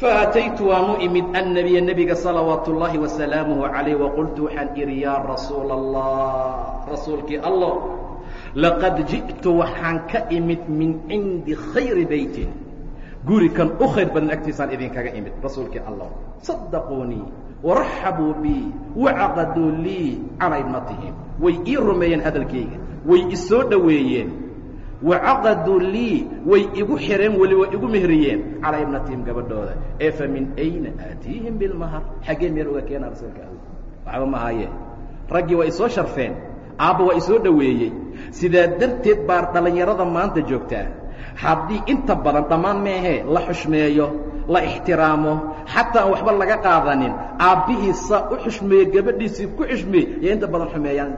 faataytu waanu imid annabiya nebiga salawaatu ullaahi wasalaamuhu calayh waqultu waxaan idhi yaa rasuula allah rasuulkii allah laqad ji'tu waxaan ka imid min cindi khayri beytin guri kan u khayr badan agtiisaan idinkaga imid rasuulkii allah sadaquunii waraxabuu bii wacaqaduu lii cala ibnatihim way ii rumeeyeen hadalkayga way isoo dhoweeyeen wacaqaduu lii way igu xireen weli way igu mehriyeen calaa ibnatihim gabadhooda ee fa min ayna aatiihim bilmahar xaggee meer uga keena rasuulka alla waxba mahaaye raggii waa isoo sharfeen aabba waa isoo dhoweeyey sidaa darteed baa dhallinyarada maanta joogtaa haddii inta badan dhammaan meehee la xushmeeyo la ixtiraamo xataa aan waxba laga qaadanin aabbihiisa u xushmeeye gabadhiisii ku xushmeeye iyo inta badan xumeeyaan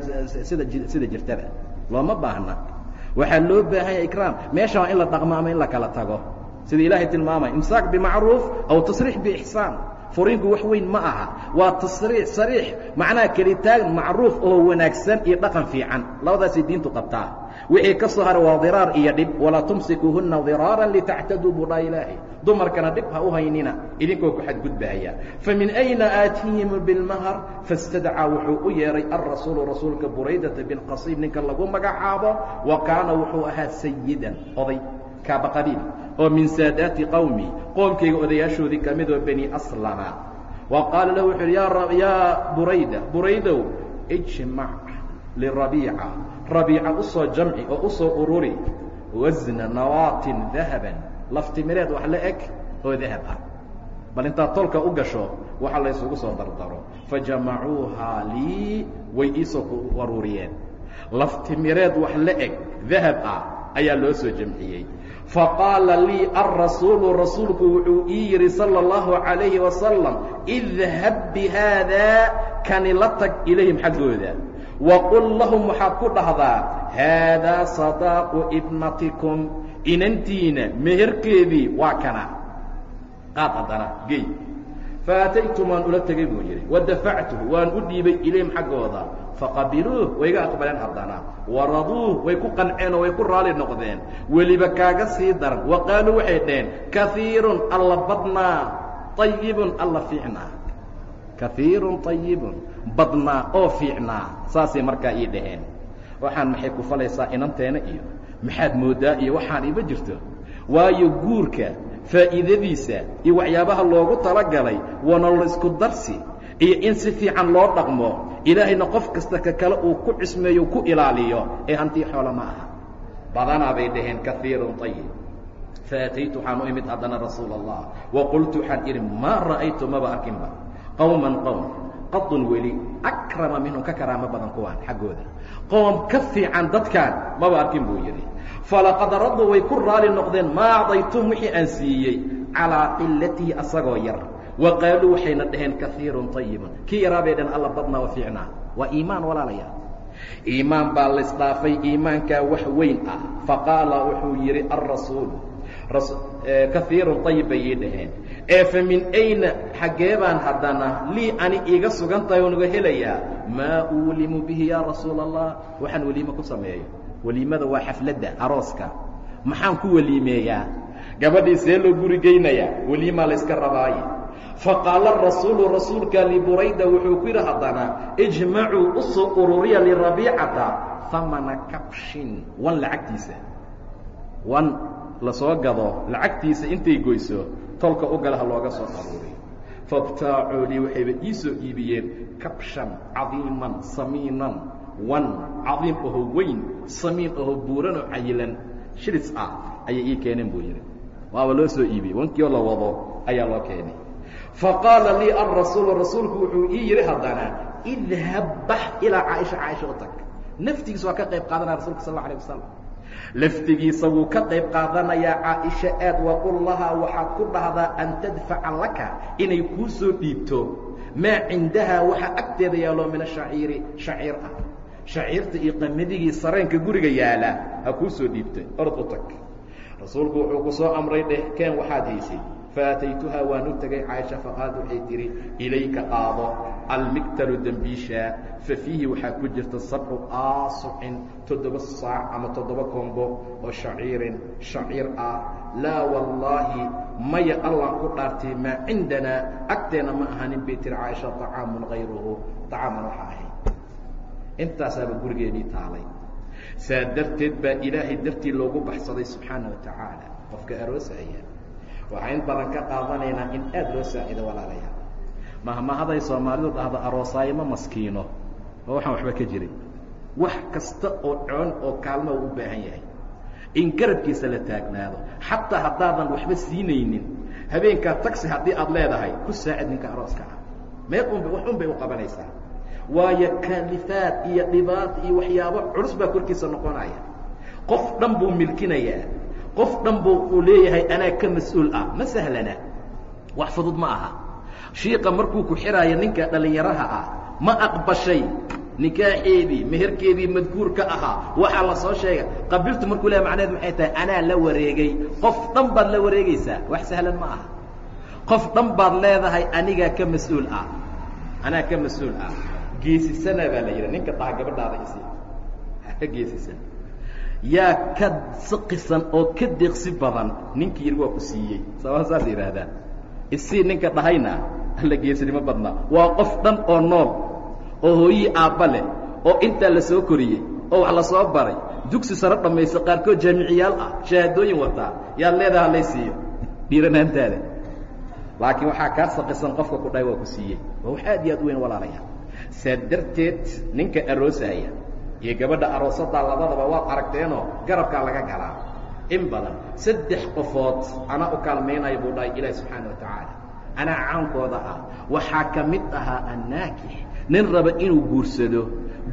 sida sida jirtada looma baahna waxaa loo baahanya ikraam. Meesha waa in la dhaqmo ama in la kala tago. Sida ilaahay tilmaamaya imsaak bimacruuf aw tasriix biixsaan furiinku wax weyn ma aha. Waa tasriix sariix. Macnaha kelitaag macruuf oo wanaagsan iyo dhaqan fiican. Labadaasay diintu qabtaa. Wixii ka soo haray waa diraar iyo dhib. Walaa tumsikuuhunna diraaran litactaduu buu dhaa ilaahay dumarkana dhib ha u haynina idinkoo ku xadgudbaaya. Famin ayna aatihim bilmahar fastadcaa wuxuu u yeehay alrasuulu rasuulka buraydata bilqasiib ninka lagu magacaabo wa kaana wuxuu ahaa sayidan oday kaaba qabiil oo min saadaati qowmi qoomkayga odayaashoodii ka midoo bani aslama. Wa qaala lahu wuxu uhi yaa burayda buraydow ijmac lirabiica rabiica u jamci oo u ururi wasna nawaatin dahaban laftimireed wax la eg oo dahab ah bal intaad tolka u gasho waxa laysugu soo dardaro fajamacuuhaa lii way iisoo ku aruuriyeen laftimireed wax la eg dahab ah ayaa loo soo jamciyey faqaala lii alrasuulu rasuulku wuxuu ii yidhi salى اllahu عalayhi wasalam idhab bihaadaa kani la tag ilayhim xaggooda waqul lahum waxaad ku dhahdaa haadaa sadaaqu ibnatikum inantiina meherkeedii waa kana. Qaad haddana gey faataytum waan ula tegey buu yidhi. Wadafactuhu waan u dhiibay ilayhim xaggooda. Faqabiluuh wayga aqbaleen haddana. Waraduuh way ku qanceen oo way ku raali noqdeen. Weliba kaaga sii daran. Wa qaaluu waxay dhaheen kaiirun alla badnaa ayibun alla fiicnaa. Kaiirun ayibun badnaa oo fiicnaa. Saasay markaa ii dhaheen. Waxaan maxay ku falaysaa inanteena iyo maxaad mooddaa iyo waxaan ima jirto. Waayo guurka faa'iidadiisa iyo waxyaabaha loogu talagalay waa nolol isku darsi. Iyo in si fiican loo dhaqmo ilaahayna qof kasta ka kale uu ku cismeeyo ku ilaaliyo ee hantii xoolo ma aha. Badanaa bay dhaheen kaiirun ayib faataytu waxaan u imid haddana rasuula allah wa qultu waxaan idhi maa ra'aytu maba arkinba qowman qowm qadun weli akrama minhum ka karaamo badan kuwaan xaggooda. Qoom ka fiican dadkaan maba arkin buu yidhi. Falaqad raduu way ku raali noqdeen maa acdaytum wixii aan siiyey calaa qilatihi asagoo yar. Wa qaaluu waxayna dhaheen kaiirun ayibun kii yaraa bay dhaheen alla badnaa wa fiicnaa. Waa iimaan walaalayaa. Iimaan baa laysdhaafay iimaankaa wax weyn ah. Faqaala wuxuu yidhi alrasuulu kaiirun ayib bay ii dhaheen. Ee fa min ayna xaggee baan haddana lii ani iiga sugan tahay oo naga helayaa maa uulimu bihi yaa rasuula allah waxaan weliimo ku sameeyo. Weliimada waa xafladda arooska. Maxaan ku weliimeeyaa gabadhii see loo guri geynayaa weliimaa layska rabaaye. Faqaala rasuulu rasuulka liburayda wuxuu ku yidhi haddana ijmacuu u soo ururiya lirabiicata hamana kabshin. Wan lacagtiisa la soo gado lacagtiisa intay goyso tolka u galaha looga soo aruuriyo fabtaacuu waxayba ii soo iibiyeen kabshan cadiiman samiinan wan cadiim ahoo weyn samiin ahoo buuranoo cayilan. Shilis ah ayay ii keeneen buu yidhi. Waaba loo soo iibiyey wankiioo la wado ayaa loo keenay. Faqaala lii alrasuulu rasuulku wuxuu ii yidhi haddana idhab bax ilaa caaisha caaisha u tag. Naftigiis waa ka qayb qaadanaya rasulka sal alla alay wasalam laftigiisa wuu ka qayb qaadanayaa caaisha aad waqul lahaa waxaad ku dhahdaa an tadfaca laka inay kuu soo dhiibto. Maa cindahaa waxa agteeda yaaloo min ashaciiri shaciir ah. Shaciirta iyo qamaddigii sareenka guriga yaalla ha kuu soo dhiibtay orod u tag rasuulku wuxuu ku soo amray dheh keen waxaad haysay faataytuhaa waan u tegay caaisha faqaalad waxay tihi ilayka qaado almigtalu dembiisha fa fiihi waxaa ku jirta sabcu aasucin toddoba saac ama toddoba kombo oo shaciirin shaciir ah laa wallaahi maya allaan ku dhaartay maa cindanaa agteenna ma ahanin bay tiri caaisha طacaamun hayruhu طacaaman waxa ahayd intaasaaba gurigeedii taalay saa darteed baa ilaahay dartii loogu baxsaday subxaana wa tacaala qofka aroosaya waxaa in badan ka qaadanaynaa in aad loo saacido walaalayaal. Mahmahaday soomaalidu dhahdo aroosaayo ma maskiino. Oo waxaan waxba ka jirin. Wax kasta oo coon oo kaalmo u u baahan yahay. In garabkiisa la taagnaado. Xataa haddaadan waxba siinaynin. Habeenkaa taxi haddii aad leedahay ku saacid ninka arooska ah. Meel unba wax un bay u qabanaysaa. Waayo kaalifaad iyo dhibaata iyo waxyaabo culus baa korkiisa noqonaya. Qof dhan buu milkinayaa qof dhan buu uu leeyahay anaa ka mas'uul ah ma sahlana? Wax fudud ma aha. Shiiqa markuu ku xiraayo ninka dhallinyaraha ah ma aqbashay nikaaxeedii meherkeedii madkuurka ahaa. Waxaa la soo sheega qabiltu markuu leeya macneed maxay tahay anaa la wareegay. Qof dhan baad la wareegaysaa wax sahlan ma aha. Qof dhan baad leedahay anigaa ka mas'uul ah. Anaa ka mas'uul ah. Geesisana baa la yidhi ninka dhaha gabadhaada isi ka geesisan yaa ka siqisan oo ka deeqsi badan ninkii yidhi waa ku siiyey. Sabaa saas yidhaahdaan isii ninka dhahayna alla geesinimo badnaa waa qof dhan oo nool oo hooyii aabba leh oo intaa la soo koriyey oo wax la soo baray. Dugsi saro dhammaysa qaarkood jaamiciyaal ah shahaadooyin wataa yaad leedaha halay siiyo. Dhiiranaantaada. Laakiin waxaa kaa saqisan qofka ku dhahay waa ku siiyey. Waa wax aad iyo aad weyn walaalayaa. Saa darteed ninka aroosaaya iyo gabadha aroosaddaa labadaba waad aragteenoo garabkaa laga galaa in badan saddex qofood anaa u kaalmaynayo buu dhahay ilaahi subxaana wa tacaala anaa caankooda ah. Waxaa ka mid ahaa annaakix nin raba inuu guursado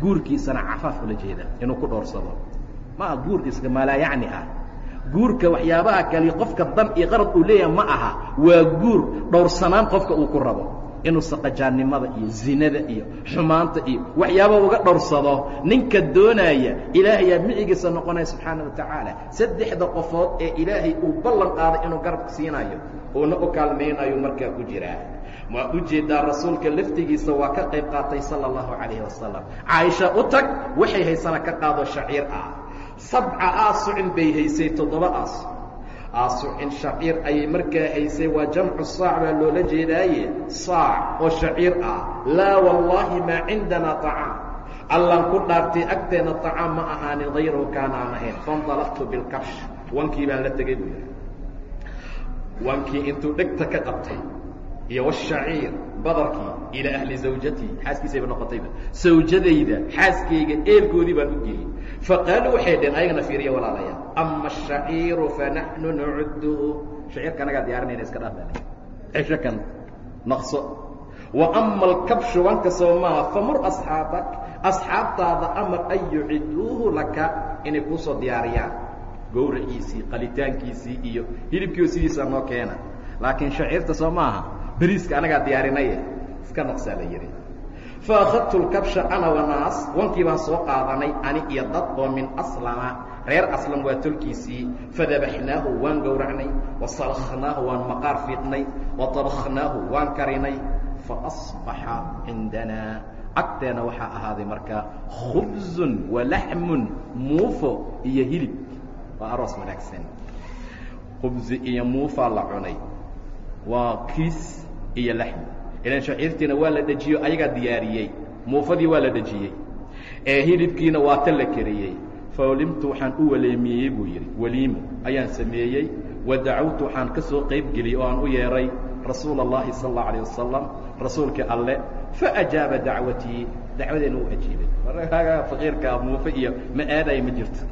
guurkiisana cafaaf ula jeeda inuu ku dhoorsado. Maaha guur iska maalaayacni ah. Guurka waxyaabaha kale qofka dan iyo qarad uu leeyahay ma aha. Waa guur dhowrsanaan qofka uu ku rabo inuu saqajaannimada iyo zinada iyo xumaanta iyo waxyaaba uga dhowrsado ninka doonaya ilaahayaa micigiisa noqonaya subxaana wa tacaala. Saddexda qofood ee ilaahay uu ballan qaaday inuu garabka siinayo uuna u kaalmaynayo markaa ku jiraa waad u jeedaa rasuulka laftigiisa waa ka qayb qaatay sala allahu calayhi wasalam caaisha u tag waxay haysana ka qaado shaciir ah. Sabca aasucin bay haysay toddoba aas aasucin shaciir ayay markaa haysay waa jamcu saac baa loola jeedaaye saac oo shaciir ah laa wallaahi maa cindanaa طacaam allaan ku dhaartay agteena طacaam ma ahaanin hayrahu kaanaan ahayn faاnطalaqtu bilkabsh wankii baan la tegey buu yidhi wankii intuu dhegta ka qabtay iyo wshaciir badarkii ilaa ahli zawjatii xaaskiisayba noqotayba sawjadayda xaaskayga eelkoodii baan u geliyey faqaalu waxay dheen ayagana fiiriya walaalayaa. Ama ashaciiru fanaxnu nucudduhu shaciirka anagaa diyaarinayna iska dhaafana cisho kan naqso. Wa ama alkabshu wanka soomaa famur asxaabak asxaabtaada amar an yuciduuhu laka inay kuu diyaariyaan. Gowraciisii qalitaankiisii iyo hilibkiio sidiisaa noo keena. Laakiin shaciirta soo maaha beriiska anagaa diyaarinay iska noqsaa la yidhi. Faakadtu lkabsha ana wanaas wankii baan soo qaadanay ani iyo dad oo min aslama reer aslam waa tolkiisii. Fadabaxnaahu waan gowracnay wasalakhnaahu waan maqaar fiiqnay watabakhnaahu waan karinay. Faasbaxa cindanaa agteena waxaa ahaaday markaa khubsun walaxmun muufo iyo hilib. Waa aroos wanaagsan. Khubsi iyo muufaa la cunay. Waa kiis iyo laxm ilan shaciirtiina waa la dhejiyo ayagaa diyaariyey muufadii waa la dhejiyey ee hilibkiina waa ta la keriyey fawlimtu waxaan u waleemiyey buu yidhi weliimo ayaan sameeyey wa dacawtu waxaan ka soo qayb geliyey oo aan u yeedhay rasuula اllahi sal اllau alيه wasalam rasuulkii alle faajaaba dacwatii dacwadeena uu ajiibay markaaga faqiirkaa muufe iyo ma aadaya ma jirto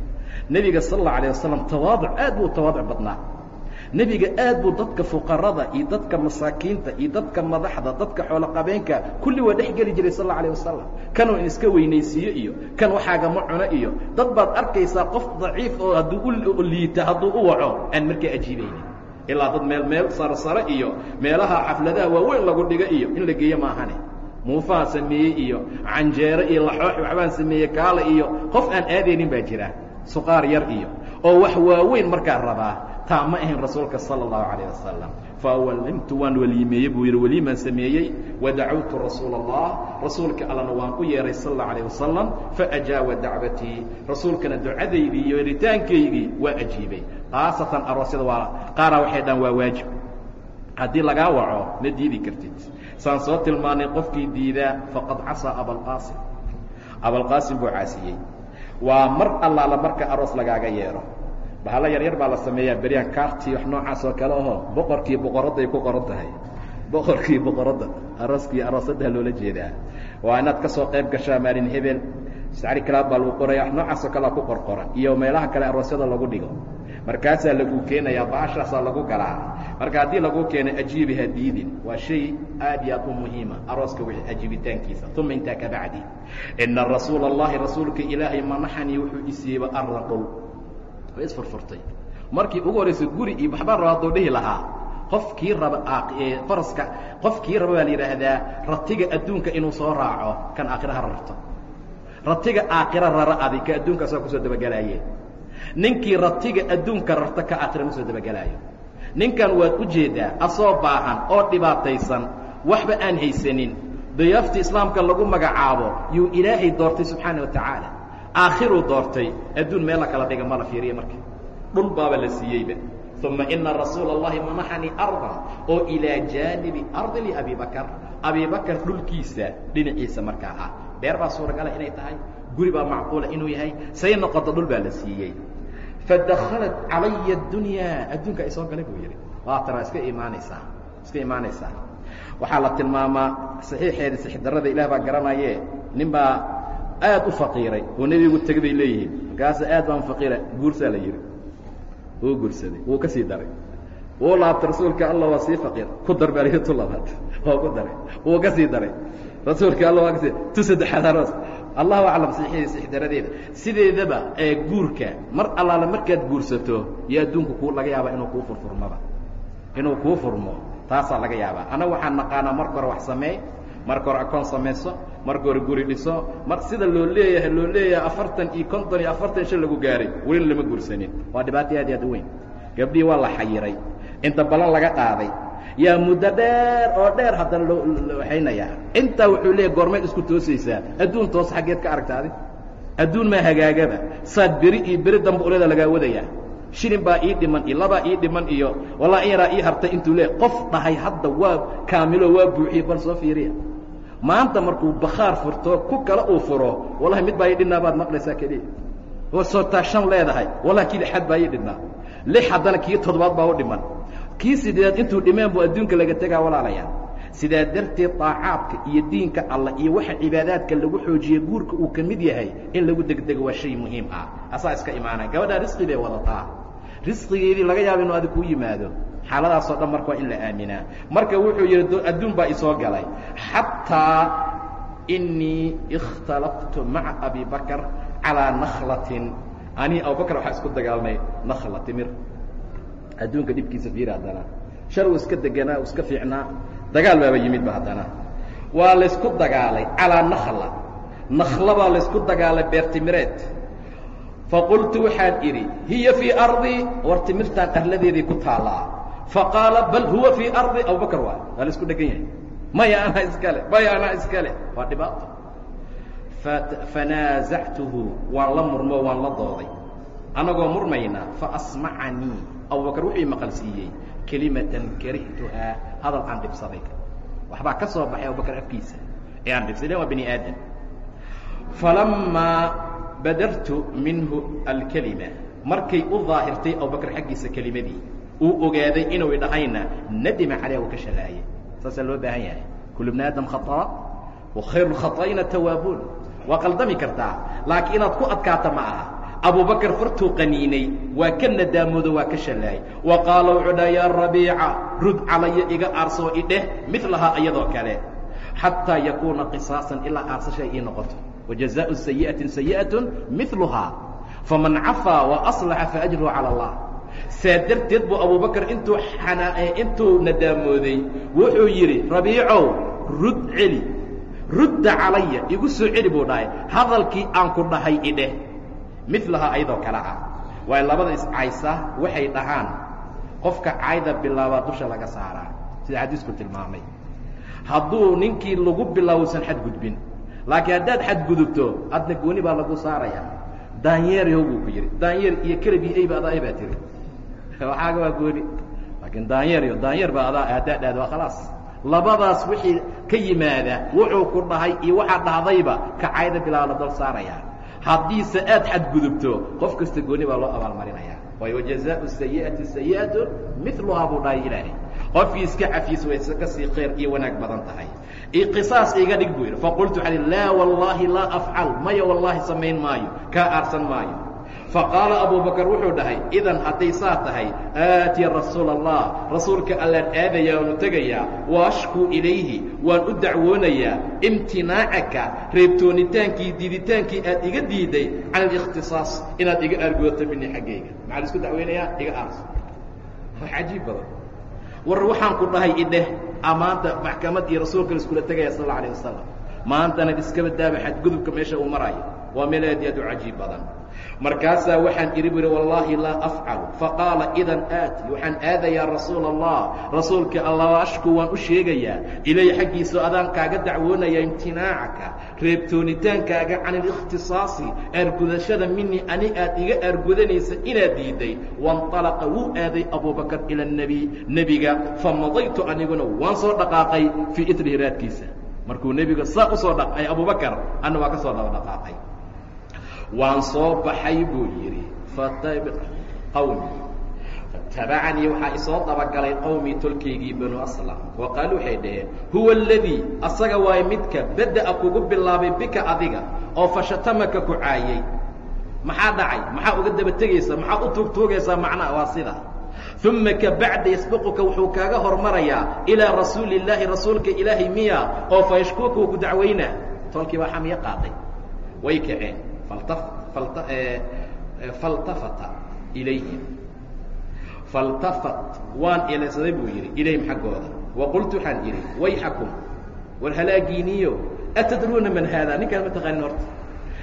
nebiga sal اllau alيه wasalam tawaaduc aad buu tawaaduc badnaa nebiga aad buu dadka fuqarada iyo dadka masaakiinta iyo dadka madaxda dadka xooloqabeenka kulli waa dhex geli jiray sal alah wasalam kanuu in iska weynaysiiyo iyo kan waxaagama cuno iyo dad baad arkaysaa qof daciif oo hadduu u liita hadduu u waco aan markaa ajiibayni ilaa dad meel meel sarsare iyo meelaha xafladaha waaweyn lagu dhigo iyo in la geeyo maahane. Muufaha sameeyey iyo canjeere iyo laxoox waxbaan sameeyey kaala iyo qof aan aadaynin baa jira. Suqaar yar iyo oo wax waaweyn markaa rabaa taa ma ahayn rasuulka salى الlahu عalيه wasalam fawalimtu waan weliimeeyey buu yidhi weliimaan sameeyey wadacawtu rasuula الlah rasuulka allana waan u yeehay sal اله عalيه wasalam faajaaba dacwatii rasuulkana ducadaydii iyo eritaankaygii waa ajiibay khaasatan aroosyada waa qaaraa waxay dhaan waa waajib haddii lagaa waco ma diidi kartid saan soo tilmaanay qofkii diidaa faqad casaa abalqaasim abalqaasim buu caasiyey waa mar allaala marka aroos lagaaga yeedho bahalla yaryar baa la sameeyaa beryaan kaartii wax noocaas oo kale aho boqorkii boqoradday ku qoran tahay. Boqorkii boqoradda. Arooskii aroosaddaa loola jeedaa. Waa inaad ka soo qayb gashaa maalin hebel. Sacri kalaad baa lagu qoraya wax noocaas oo kalea ku qorqoran. Iyo meelaha kale aroosyada lagu dhigo. Markaasaa lagu keenayaa baashaasaa lagu galaa. Marka haddii lagu keenay ajiibi ha diidin. Waa shay aad iyo aad u muhiima arooska wixii ajiibitaankiisa uma intaa ka bacdi. Ina rasuula اllahi rasuulka ilaahay manaxanii wuxuu isiiyeyba araqul way isfurfurtay markii ugu horaysa guri iyo waxbaan raba hadduu dhihi lahaa qofkii raba faraska qofkii raba baa la yidhaahdaa ratiga adduunka inuu soo raaco kan aakhira ha rarto. Ratiga aakhira rara adi ka adduunka asaa ku soo dabagelaaye ninkii ratiga adduunka rarta ka aakhira ma soo dabagelaayo ninkan waad u jeedaa asoo baahan oo dhibaataysan waxba aan haysanin dayaaftii islaamka lagu magacaabo yuu ilaahay doortay subxaana wa tacaala aakhiruu doortay adduun meel la kala dhiga ma la fiiriya marka. Dhul baaba la siiyeyba. Uma ina rasuula اllahi manaxanii ardan oo ilaa jaanibi ardi liabi bakar. Abi dhulkiisa dhinaciisa markaa ah beer baa suuragala inay tahay guri baa macquula inuu yahay say noqoto dhul baa la siiyey. Fadakhalat calaya اdunyaa adduunka ay soo galay buu yidhi. Waatana iska imaanaysaa iska imaanaysaa waxaa la tilmaamaa saxiixeeda saxdarada ilaah baa garanaye nin baa aad u faqiiray oo nebigu teg bay leeyihiin. Markaasa aad baan faqiira guursaa la yidhi. Wuu guursaday wuu ka sii daray. Wuu laabtay rasuulka alla waa sii faqiir. Ku dar baa tu labaad. Oo ku daray wuu ka sii daray. Rasuulka alla waa kasi tu saddexaad aroos allahu aclam saxiixeeda saxdaradeeda sideedaba ee guurka mar allaale markaad guursato iyo adduunku ku laga yaabaa inuu kuu furfurmaba inuu kuu furmo taasaa laga yaabaa. Annaga waxaan naqaanaa marka hore wax sameey marka hore akoon samayso marka hore guri dhiso mar sida loo leeyahay loo leeyahay afartan iyo konton iyo afartan shan lagu gaaray welina lama guursanin. Waa dhibaato aad iyo aad u weyn. Gabdhihii waa la xayiray. Inta balan laga qaaday. Yaa muddo dheer oo dheer haddana loo waxaynayaa intaa wuxuu leeyahy goormayd isku toosaysaa. Adduun toos xaggeed ka aragta adi. Adduun maa hagaagaba. Saad beri iyo beri damba uleeda lagaa wadayaa. Shilin baa ii dhiman iyo labaa ii dhiman iyo walaa in yaraa ii hartay intuu leeyahy qof dhahay hadda waa kaamilo waa buuxiye bal soo fiiriya maanta markuu bakhaar furto ku kale uu furo wallahi mid baa ii dhinnaa baad maqlaysaa keliya oo sootaa shan leedahay wallahi kii lixaad baa ii dhinnaa lix haddana kii toddobaad baa u dhiman. Kii sideedaad intuu dhimeen buu adduunka laga tegaa walaalayaa. Sidaa darteed daacaadka iyo diinka allah iyo waxa cibaadaadka lagu xoojiye guurka uu ka mid yahay in lagu degdego waa shay muhiim ah. Asaa iska imaanaya. Gabadhaa risqi bay wadataa. Risqigeedii laga yaaba inuu adi kuu yimaado xaaladaasoo dhan marka waa in la aaminaa. Marka wuxuu yidhi adduun baa isoo galay. Xataa inii ikhtalaftu maca abi bakr calىa naklatin ani abubakr waxaa isku dagaalnay nakla timir. Adduunka dhibkiisa fiir haddana. Shar uu iska deganaa u iska fiicnaa. Dagaal baaba yimidba haddana. Waa laysku dagaalay calىa nakla nakla baa laysku dagaalay beertimireed faqultu waxaan idhi hiya fii ardii war timirtaan arladeedii ku taallaa faqaala bal huwa fii arضi abubakr waa waa la isku dhegan yahay maya anaa iskale maya anaa iskale waa dhibaato fanaazactuhu waan la murmo waan la dooday annagoo murmayna faasmacanii abubakr wuxuu maqalsiiyey kelimatan karihtuhaa hadal aan dhibsaday waxbaa ka soo baxay abubakr afkiisa ee aan dhibsaden waa bani aadam falamaa badartu minhu alkelima markay u daahirtay abubakr xaggiisa kelimadii uu ogaaday inuu idhahayna nadima caleyh uu ka shalaayay saasaa loo baahan yahay kul bni aadam khaطaa wa khayru khaطaa'ina tawaabuun waa qaldami kartaa laakiin inaad ku adkaata ma aha abubakr fartuu qaniinay waa ka nadaamoodo waa ka shallaayay wa qaala wuxuu dhaha yaa rabiica rud calaya iga aarsoo idheh midlahaa iyadoo kale xataa yakuuna qisaasan ilaa aarsashay ii noqoto wajazaءu sayi'atin sayi'aة miluhaa faman cafaa وaصlaxa faajruhu calى اllah saa darteed buu abubakr intuu intuu nadaamooday wuxuu yidhi rabiicow rud celi rudda calaya igu soo celi buu dhahay hadalkii aan ku dhahay idheh milahaa ayadoo kale ah. Waayo labada iscaysa waxay dhahaan qofka cayda bilaabaa dusha laga saaraa. Sida xadiisku tilmaamay. Hadduu ninkii lagu bilaawusan xadgudbin laakiin haddaad xadgudubto adna gooni baa lagu saarayaa. Daanyeeryaho buu ku yidhi. Daanyeer iyo kelab iyo eyba adaa baa tiri waxaaga waa gooni. Laakiin daanyeeryo daanyeer baa adaa haddaa dhahdo waa khalaas. Labadaas wixii ka yimaada wuxuu ku dhahay iyo waxaa dhahdayba kacayda bilaa la dal saarayaa haddiise aad xadgudubto qof kasta gooni baa loo abaalmarinaya waayo wajazaau sayi'ati sayi'atu miluhaa buu dhahay ilaahay. Qofkii iska cafiis way ka sii khayr iyo wanaag badan tahay. Qisaas iga dhig buu yidhi faqultu waxaa laa wallaahi laa afcal maya wallaahi samayn maayo kaa aarsan maayo faqaala abu bakr wuxuu dhahay idan hadday saa tahay aatiya rasuula allah rasuulka allaan aadayaa waanu tegayaa wa ashkuu ilayhi waan u dacwoonayaa imtinaacaka reebtoonitaankii diiditaankii aad iga diiday can alikhtisaas inaad iga aargooto mini xaggayga. Maxaa la isku dacweynayaa? Iga aarso wax cajiib badan. War waxaan ku dhahay idheh amaanta maxkamad iyo rasuulka la iskula tegaya sal alla wasalam maantana iskaba daaba xadgudubka meesha uu maraayo. Waa meel aad iyo aad u cajiib badan markaasaa waxaan idhi bu wallaahi laa afcalu faqaala idan aati waxaan aadayaa rasuula allah rasuulka allah ashku waan u sheegayaa ilay xaggiisu adaan kaaga dacwoonaya imtinaacaka reebtoonitaankaaga can alikhtisaasi aargudashada minii ani aad iga aargudanaysa inaad diiday. Waاnطalaqa wuu aaday abubakar ila nebiy nebiga famadaytu aniguna waan soo dhaqaaqay fii itrihi raadkiisa. Markuu nebiga saa u soo dhaqay abubakar ana waa ka soo dhaba dhaqaaqay waan soo baxay buu yidhi qawmi. Fatabacanii waxaa isoo dabagalay qowmii tolkaygii banu aslam. Wa qaalu waxay dhaheen huwa aladii asaga waayo midka bada'a kugu bilaabay bika adiga oo fashatamaka ku caayey maxaa dhacay? Maxaa uga daba tegaysaa maxaad u tuugtuugaysaa macnaha waa sida. Uma kabacda yasbiquka wuxuu kaaga hormarayaa ilaa rasuuli illaahi rasuulka ilaahay miya oo fayashkuuka uu ku dacwaynaa tolkii baa xamiyo qaaday way kaceen faltafata ilayhim. Faltafat waan elaysaday buu yidhi ilayhim xaggooda. Wa waxaan idhi wayxakum war atadruuna man haada ninkaan ma taqaanin horta.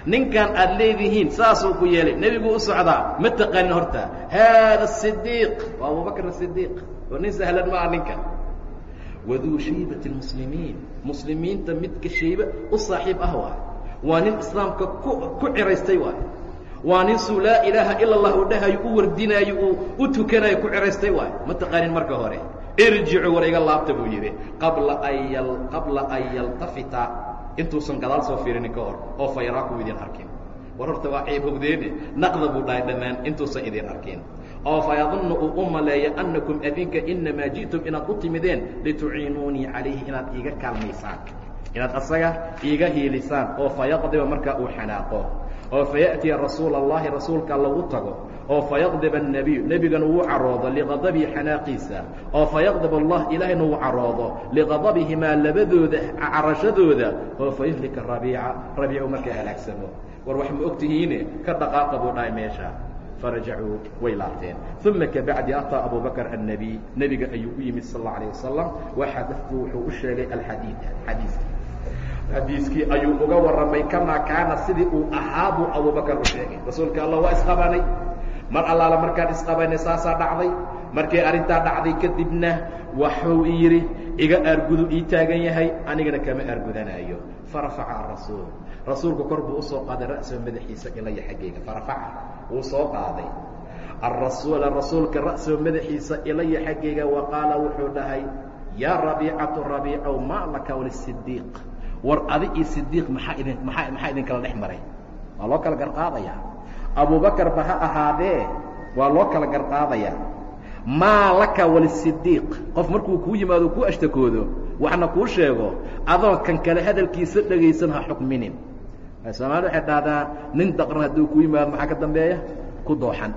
Ninkan aad leedihiin saasuu ku yeelay. Nebiguu u socdaa ma taqaanin horta. Haada sidiiq waa abubakr asidiiq oo nin sahlan ma ah ninkan waduu shaybati muslimiin muslimiinta midka shaybe u saaxiib ah waay waa nin islaamka ku ciraystay waay. Waa nin suu laa ilaaha ila allah u dhahayo u wardinaayo uu u tukanayo ku ciraystay waay. Ma taqaanin marka hore. Irjicu war laabta buu yidhi. Qabla an qabla an yaltafita. Intuusan gadaal soo fiirinin ka hor. Oo fayraaku idin arkin. War horta waa ceebhogdeene naqda buu dhahay dhammaan. Intuusan idin arkin. Oo fayadunnu uu u maleeyo annakum adinka inamaa ji'tum inaad u timideen lituciinuunii calayhi inaad iiga kaalmaysaan inaad asaga iiga hiilisaan oo fayaqdiba markaa uu xanaaqo oo faya'tiya rasuula allahi rasuulka lagu tago oo fayaqdib الnebiyu nebigana wuu caroodo liqadabihi xanaaqiisa oo fayaqdib allah ilaahayna wuu caroodo liqadabihimaa labadooda carashadooda oo fayuhlika rabiica rabiicu markaa halaagsamo war wax ma og tihiine ka dhaqaaqa buu dhahay meesha farajacuu way laabteen uma kabacdi ataa abu bakr الnebiy nebiga ayuu u yimid sal اlه alيه wasalam waxadatu wuxuu u sheegay alxadiid xadiiska xadiiskii ayuu uga warramay kamaa kaana sidii uu ahaa buu abubakar u sheegay. Rasuulka allah waa isqabanay. Mar allaala markaan isqabanay saasaa dhacday. Markay arrintaa dhacday kadibna waxuu yidhi iga aargudu ii taagan yahay anigana kama aargudanaayo. Farafaca arasuul rasuulku kor buu u soo qaaday ra'sahu madaxiisa ilaya xaggayga. Farafaca wuu soo qaaday. Arasuula rasuulka ra'sahu madaxiisa ilaya xaggayga wa qaala wuxuu dhahay yaa rabiicatu rabiicow maa laka walisidiiq war adi iyo sidiiq maxaa idin maxaa maxaa idinkala dhex maray? Waa loo kala garqaadayaa abubakarba ha ahaadee waa loo kala garqaadayaa maa laka walisidiiq qof markuu kuu yimaado kuu ashtakoodo waxna kuu sheego adoo kan kale hadalkiisa dhegaysan ha xukminin. Soomaalida waxay dhahdaa nin daqran hadduu kuu yimaado maxaa ka dambeeya? Ku dooxan.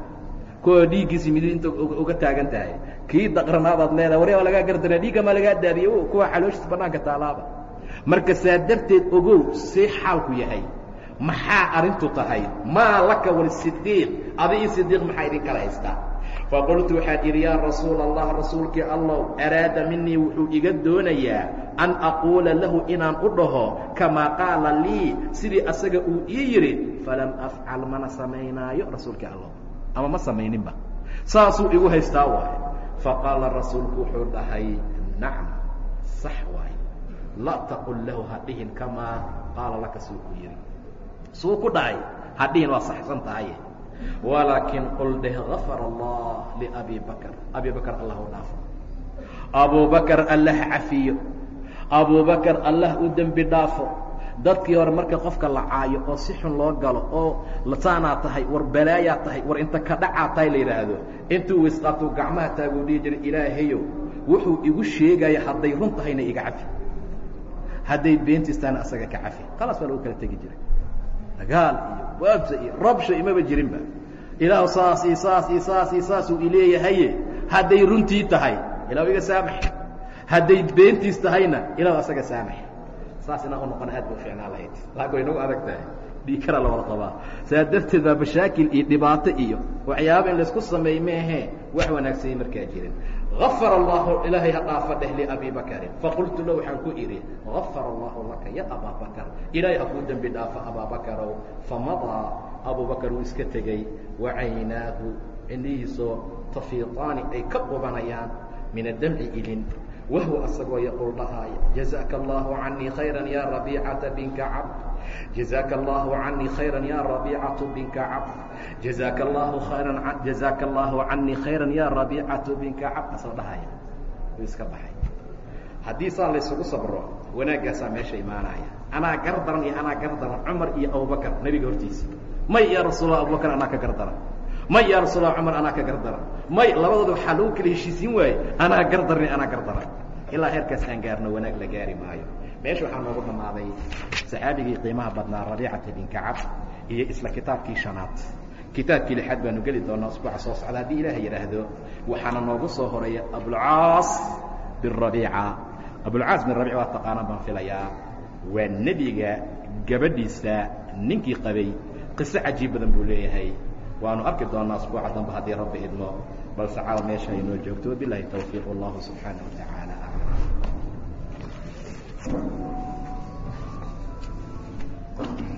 Kuwa dhiiggiisi midi inta uga taagan tahay. Kii daqranaadaad leedahay warya waa lagaa gardara dhiigga maa lagaa daadiye kuwa xalooshiisa banaanka taalaaba marka saa darteed ogow see xaalku yahay. Maxaa arrintu tahay? Maa laka walsidiiq adi io sidiiq maxaa idin kala haystaa? Faqultu waxaan idhi yaa rasuula allah rasuulkii allow araada minii wuxuu iga doonayaa an aquula lahu inaan u dhaho kamaa qaala lii sidii asaga uu ii yidhi falam afcal mana samaynaayo rasuulkii allow. Ama ma samayninba. Saasuu igu haystaa waay faqaala rasuulku wuxuu dhahay nacam sax waay laa taqul lahu hadhihin kamaa qaala laka suu ku yidhi. Suu ku dhahay hadhihin waa saxsan tahaye walaakin qul dheh gafara allah liabi bakr abi bakr allah u dhaafo abubakar allah cafiyo. Abubakar allah u dembi dhaafo. Dadkii hore marka qofka la caayo oo si xun loo galo oo saanaa tahay war balaayaa tahay war inta ka dhacaa tahay la yidhaahdo intuu wisqaatuu gacmaha taaguu dhihi jiray ilaahayow wuxuu igu sheegaya hadday run tahayna iga cafi hadday beentiistaana asaga ka cafi. Khalaas baa lagu kala tegi jiray. Dagaal iyo waabsa iyo rabsha imaba jirinba. Ilaahu saas iyo saas iyo saas iyo saasuu ileeyahaye hadday runtii tahay ilahu iga saamax hadday beentiis tahayna ilahu asaga saamax saas inaa u noqon aad ba u fiicnaa lahayd laakin way nagu adag tahay. Dhiikara la wada qabaa. Saa darteed baa mashaakil iyo dhibaato iyo waxyaaba in laysku sameey maahee wax wanaagsanyay markaa jirin afar allahu ilaahay ha dhaafa dheh liabi bakarin faqultu la waxaan ku idhi afar allahu laka ya abaa bakar. Ilaahay ha kuu dembi dhaafa abaa bakarow famadaa abubakar wuu iska tegey wa caynaahu cindhihiisoo tafiiطaani ay ka qubanayaan min adamci ilin wahwa asagoo yaquul dhahaaya jazaaka allahu canii khayra ya rabiicata binka cabd jazaaka allahu canii khayra ya rabiicatu binka cabd jazaaka allahu khayran jazaaka allahu canii khayra ya rabiicatu binka cabd asoo dhahaya wuu iska baxay haddii saa laysugu sabro. Wanaaggaasaa meesha imaanaya. Anaa gar daran iyo anaa gar daran cumar iyo abubakar nebiga hortiisa. May ya rasuulallah abubakar anaa ka gar daran may ya rasuulallah cumar anaa ka gar daran may labadooda waxaa lagu kala heshiisiin waaye anaa gar darni anaa gar daran ilaa heerkaas aan gaarno wanaag la gaari maayo meesha waxaa noogu dhammaaday saxaabigii qiimaha badnaa rabiicata bin kacab iyo isla kitaabkii shanaad. Kitaabkii lixaad baanu geli doonaa usbuuca soo socda. Haddii ilaah yidhaahdo waxaana noogu soo horreeya abulcaas bin rabiica. Abulcaas bin rabiic waa taqaanaan baan filayaa. Waa nebiga gabadhiisa ninkii qabay. Qiso cajiib badan buu leeyahay. Waanu arki doonaa usbuuca dambe haddii rabbi idmo balse caawa meesha aynoo joogto. Wabilahi tawfiiq allahu subxaana wa tacaala Thank you.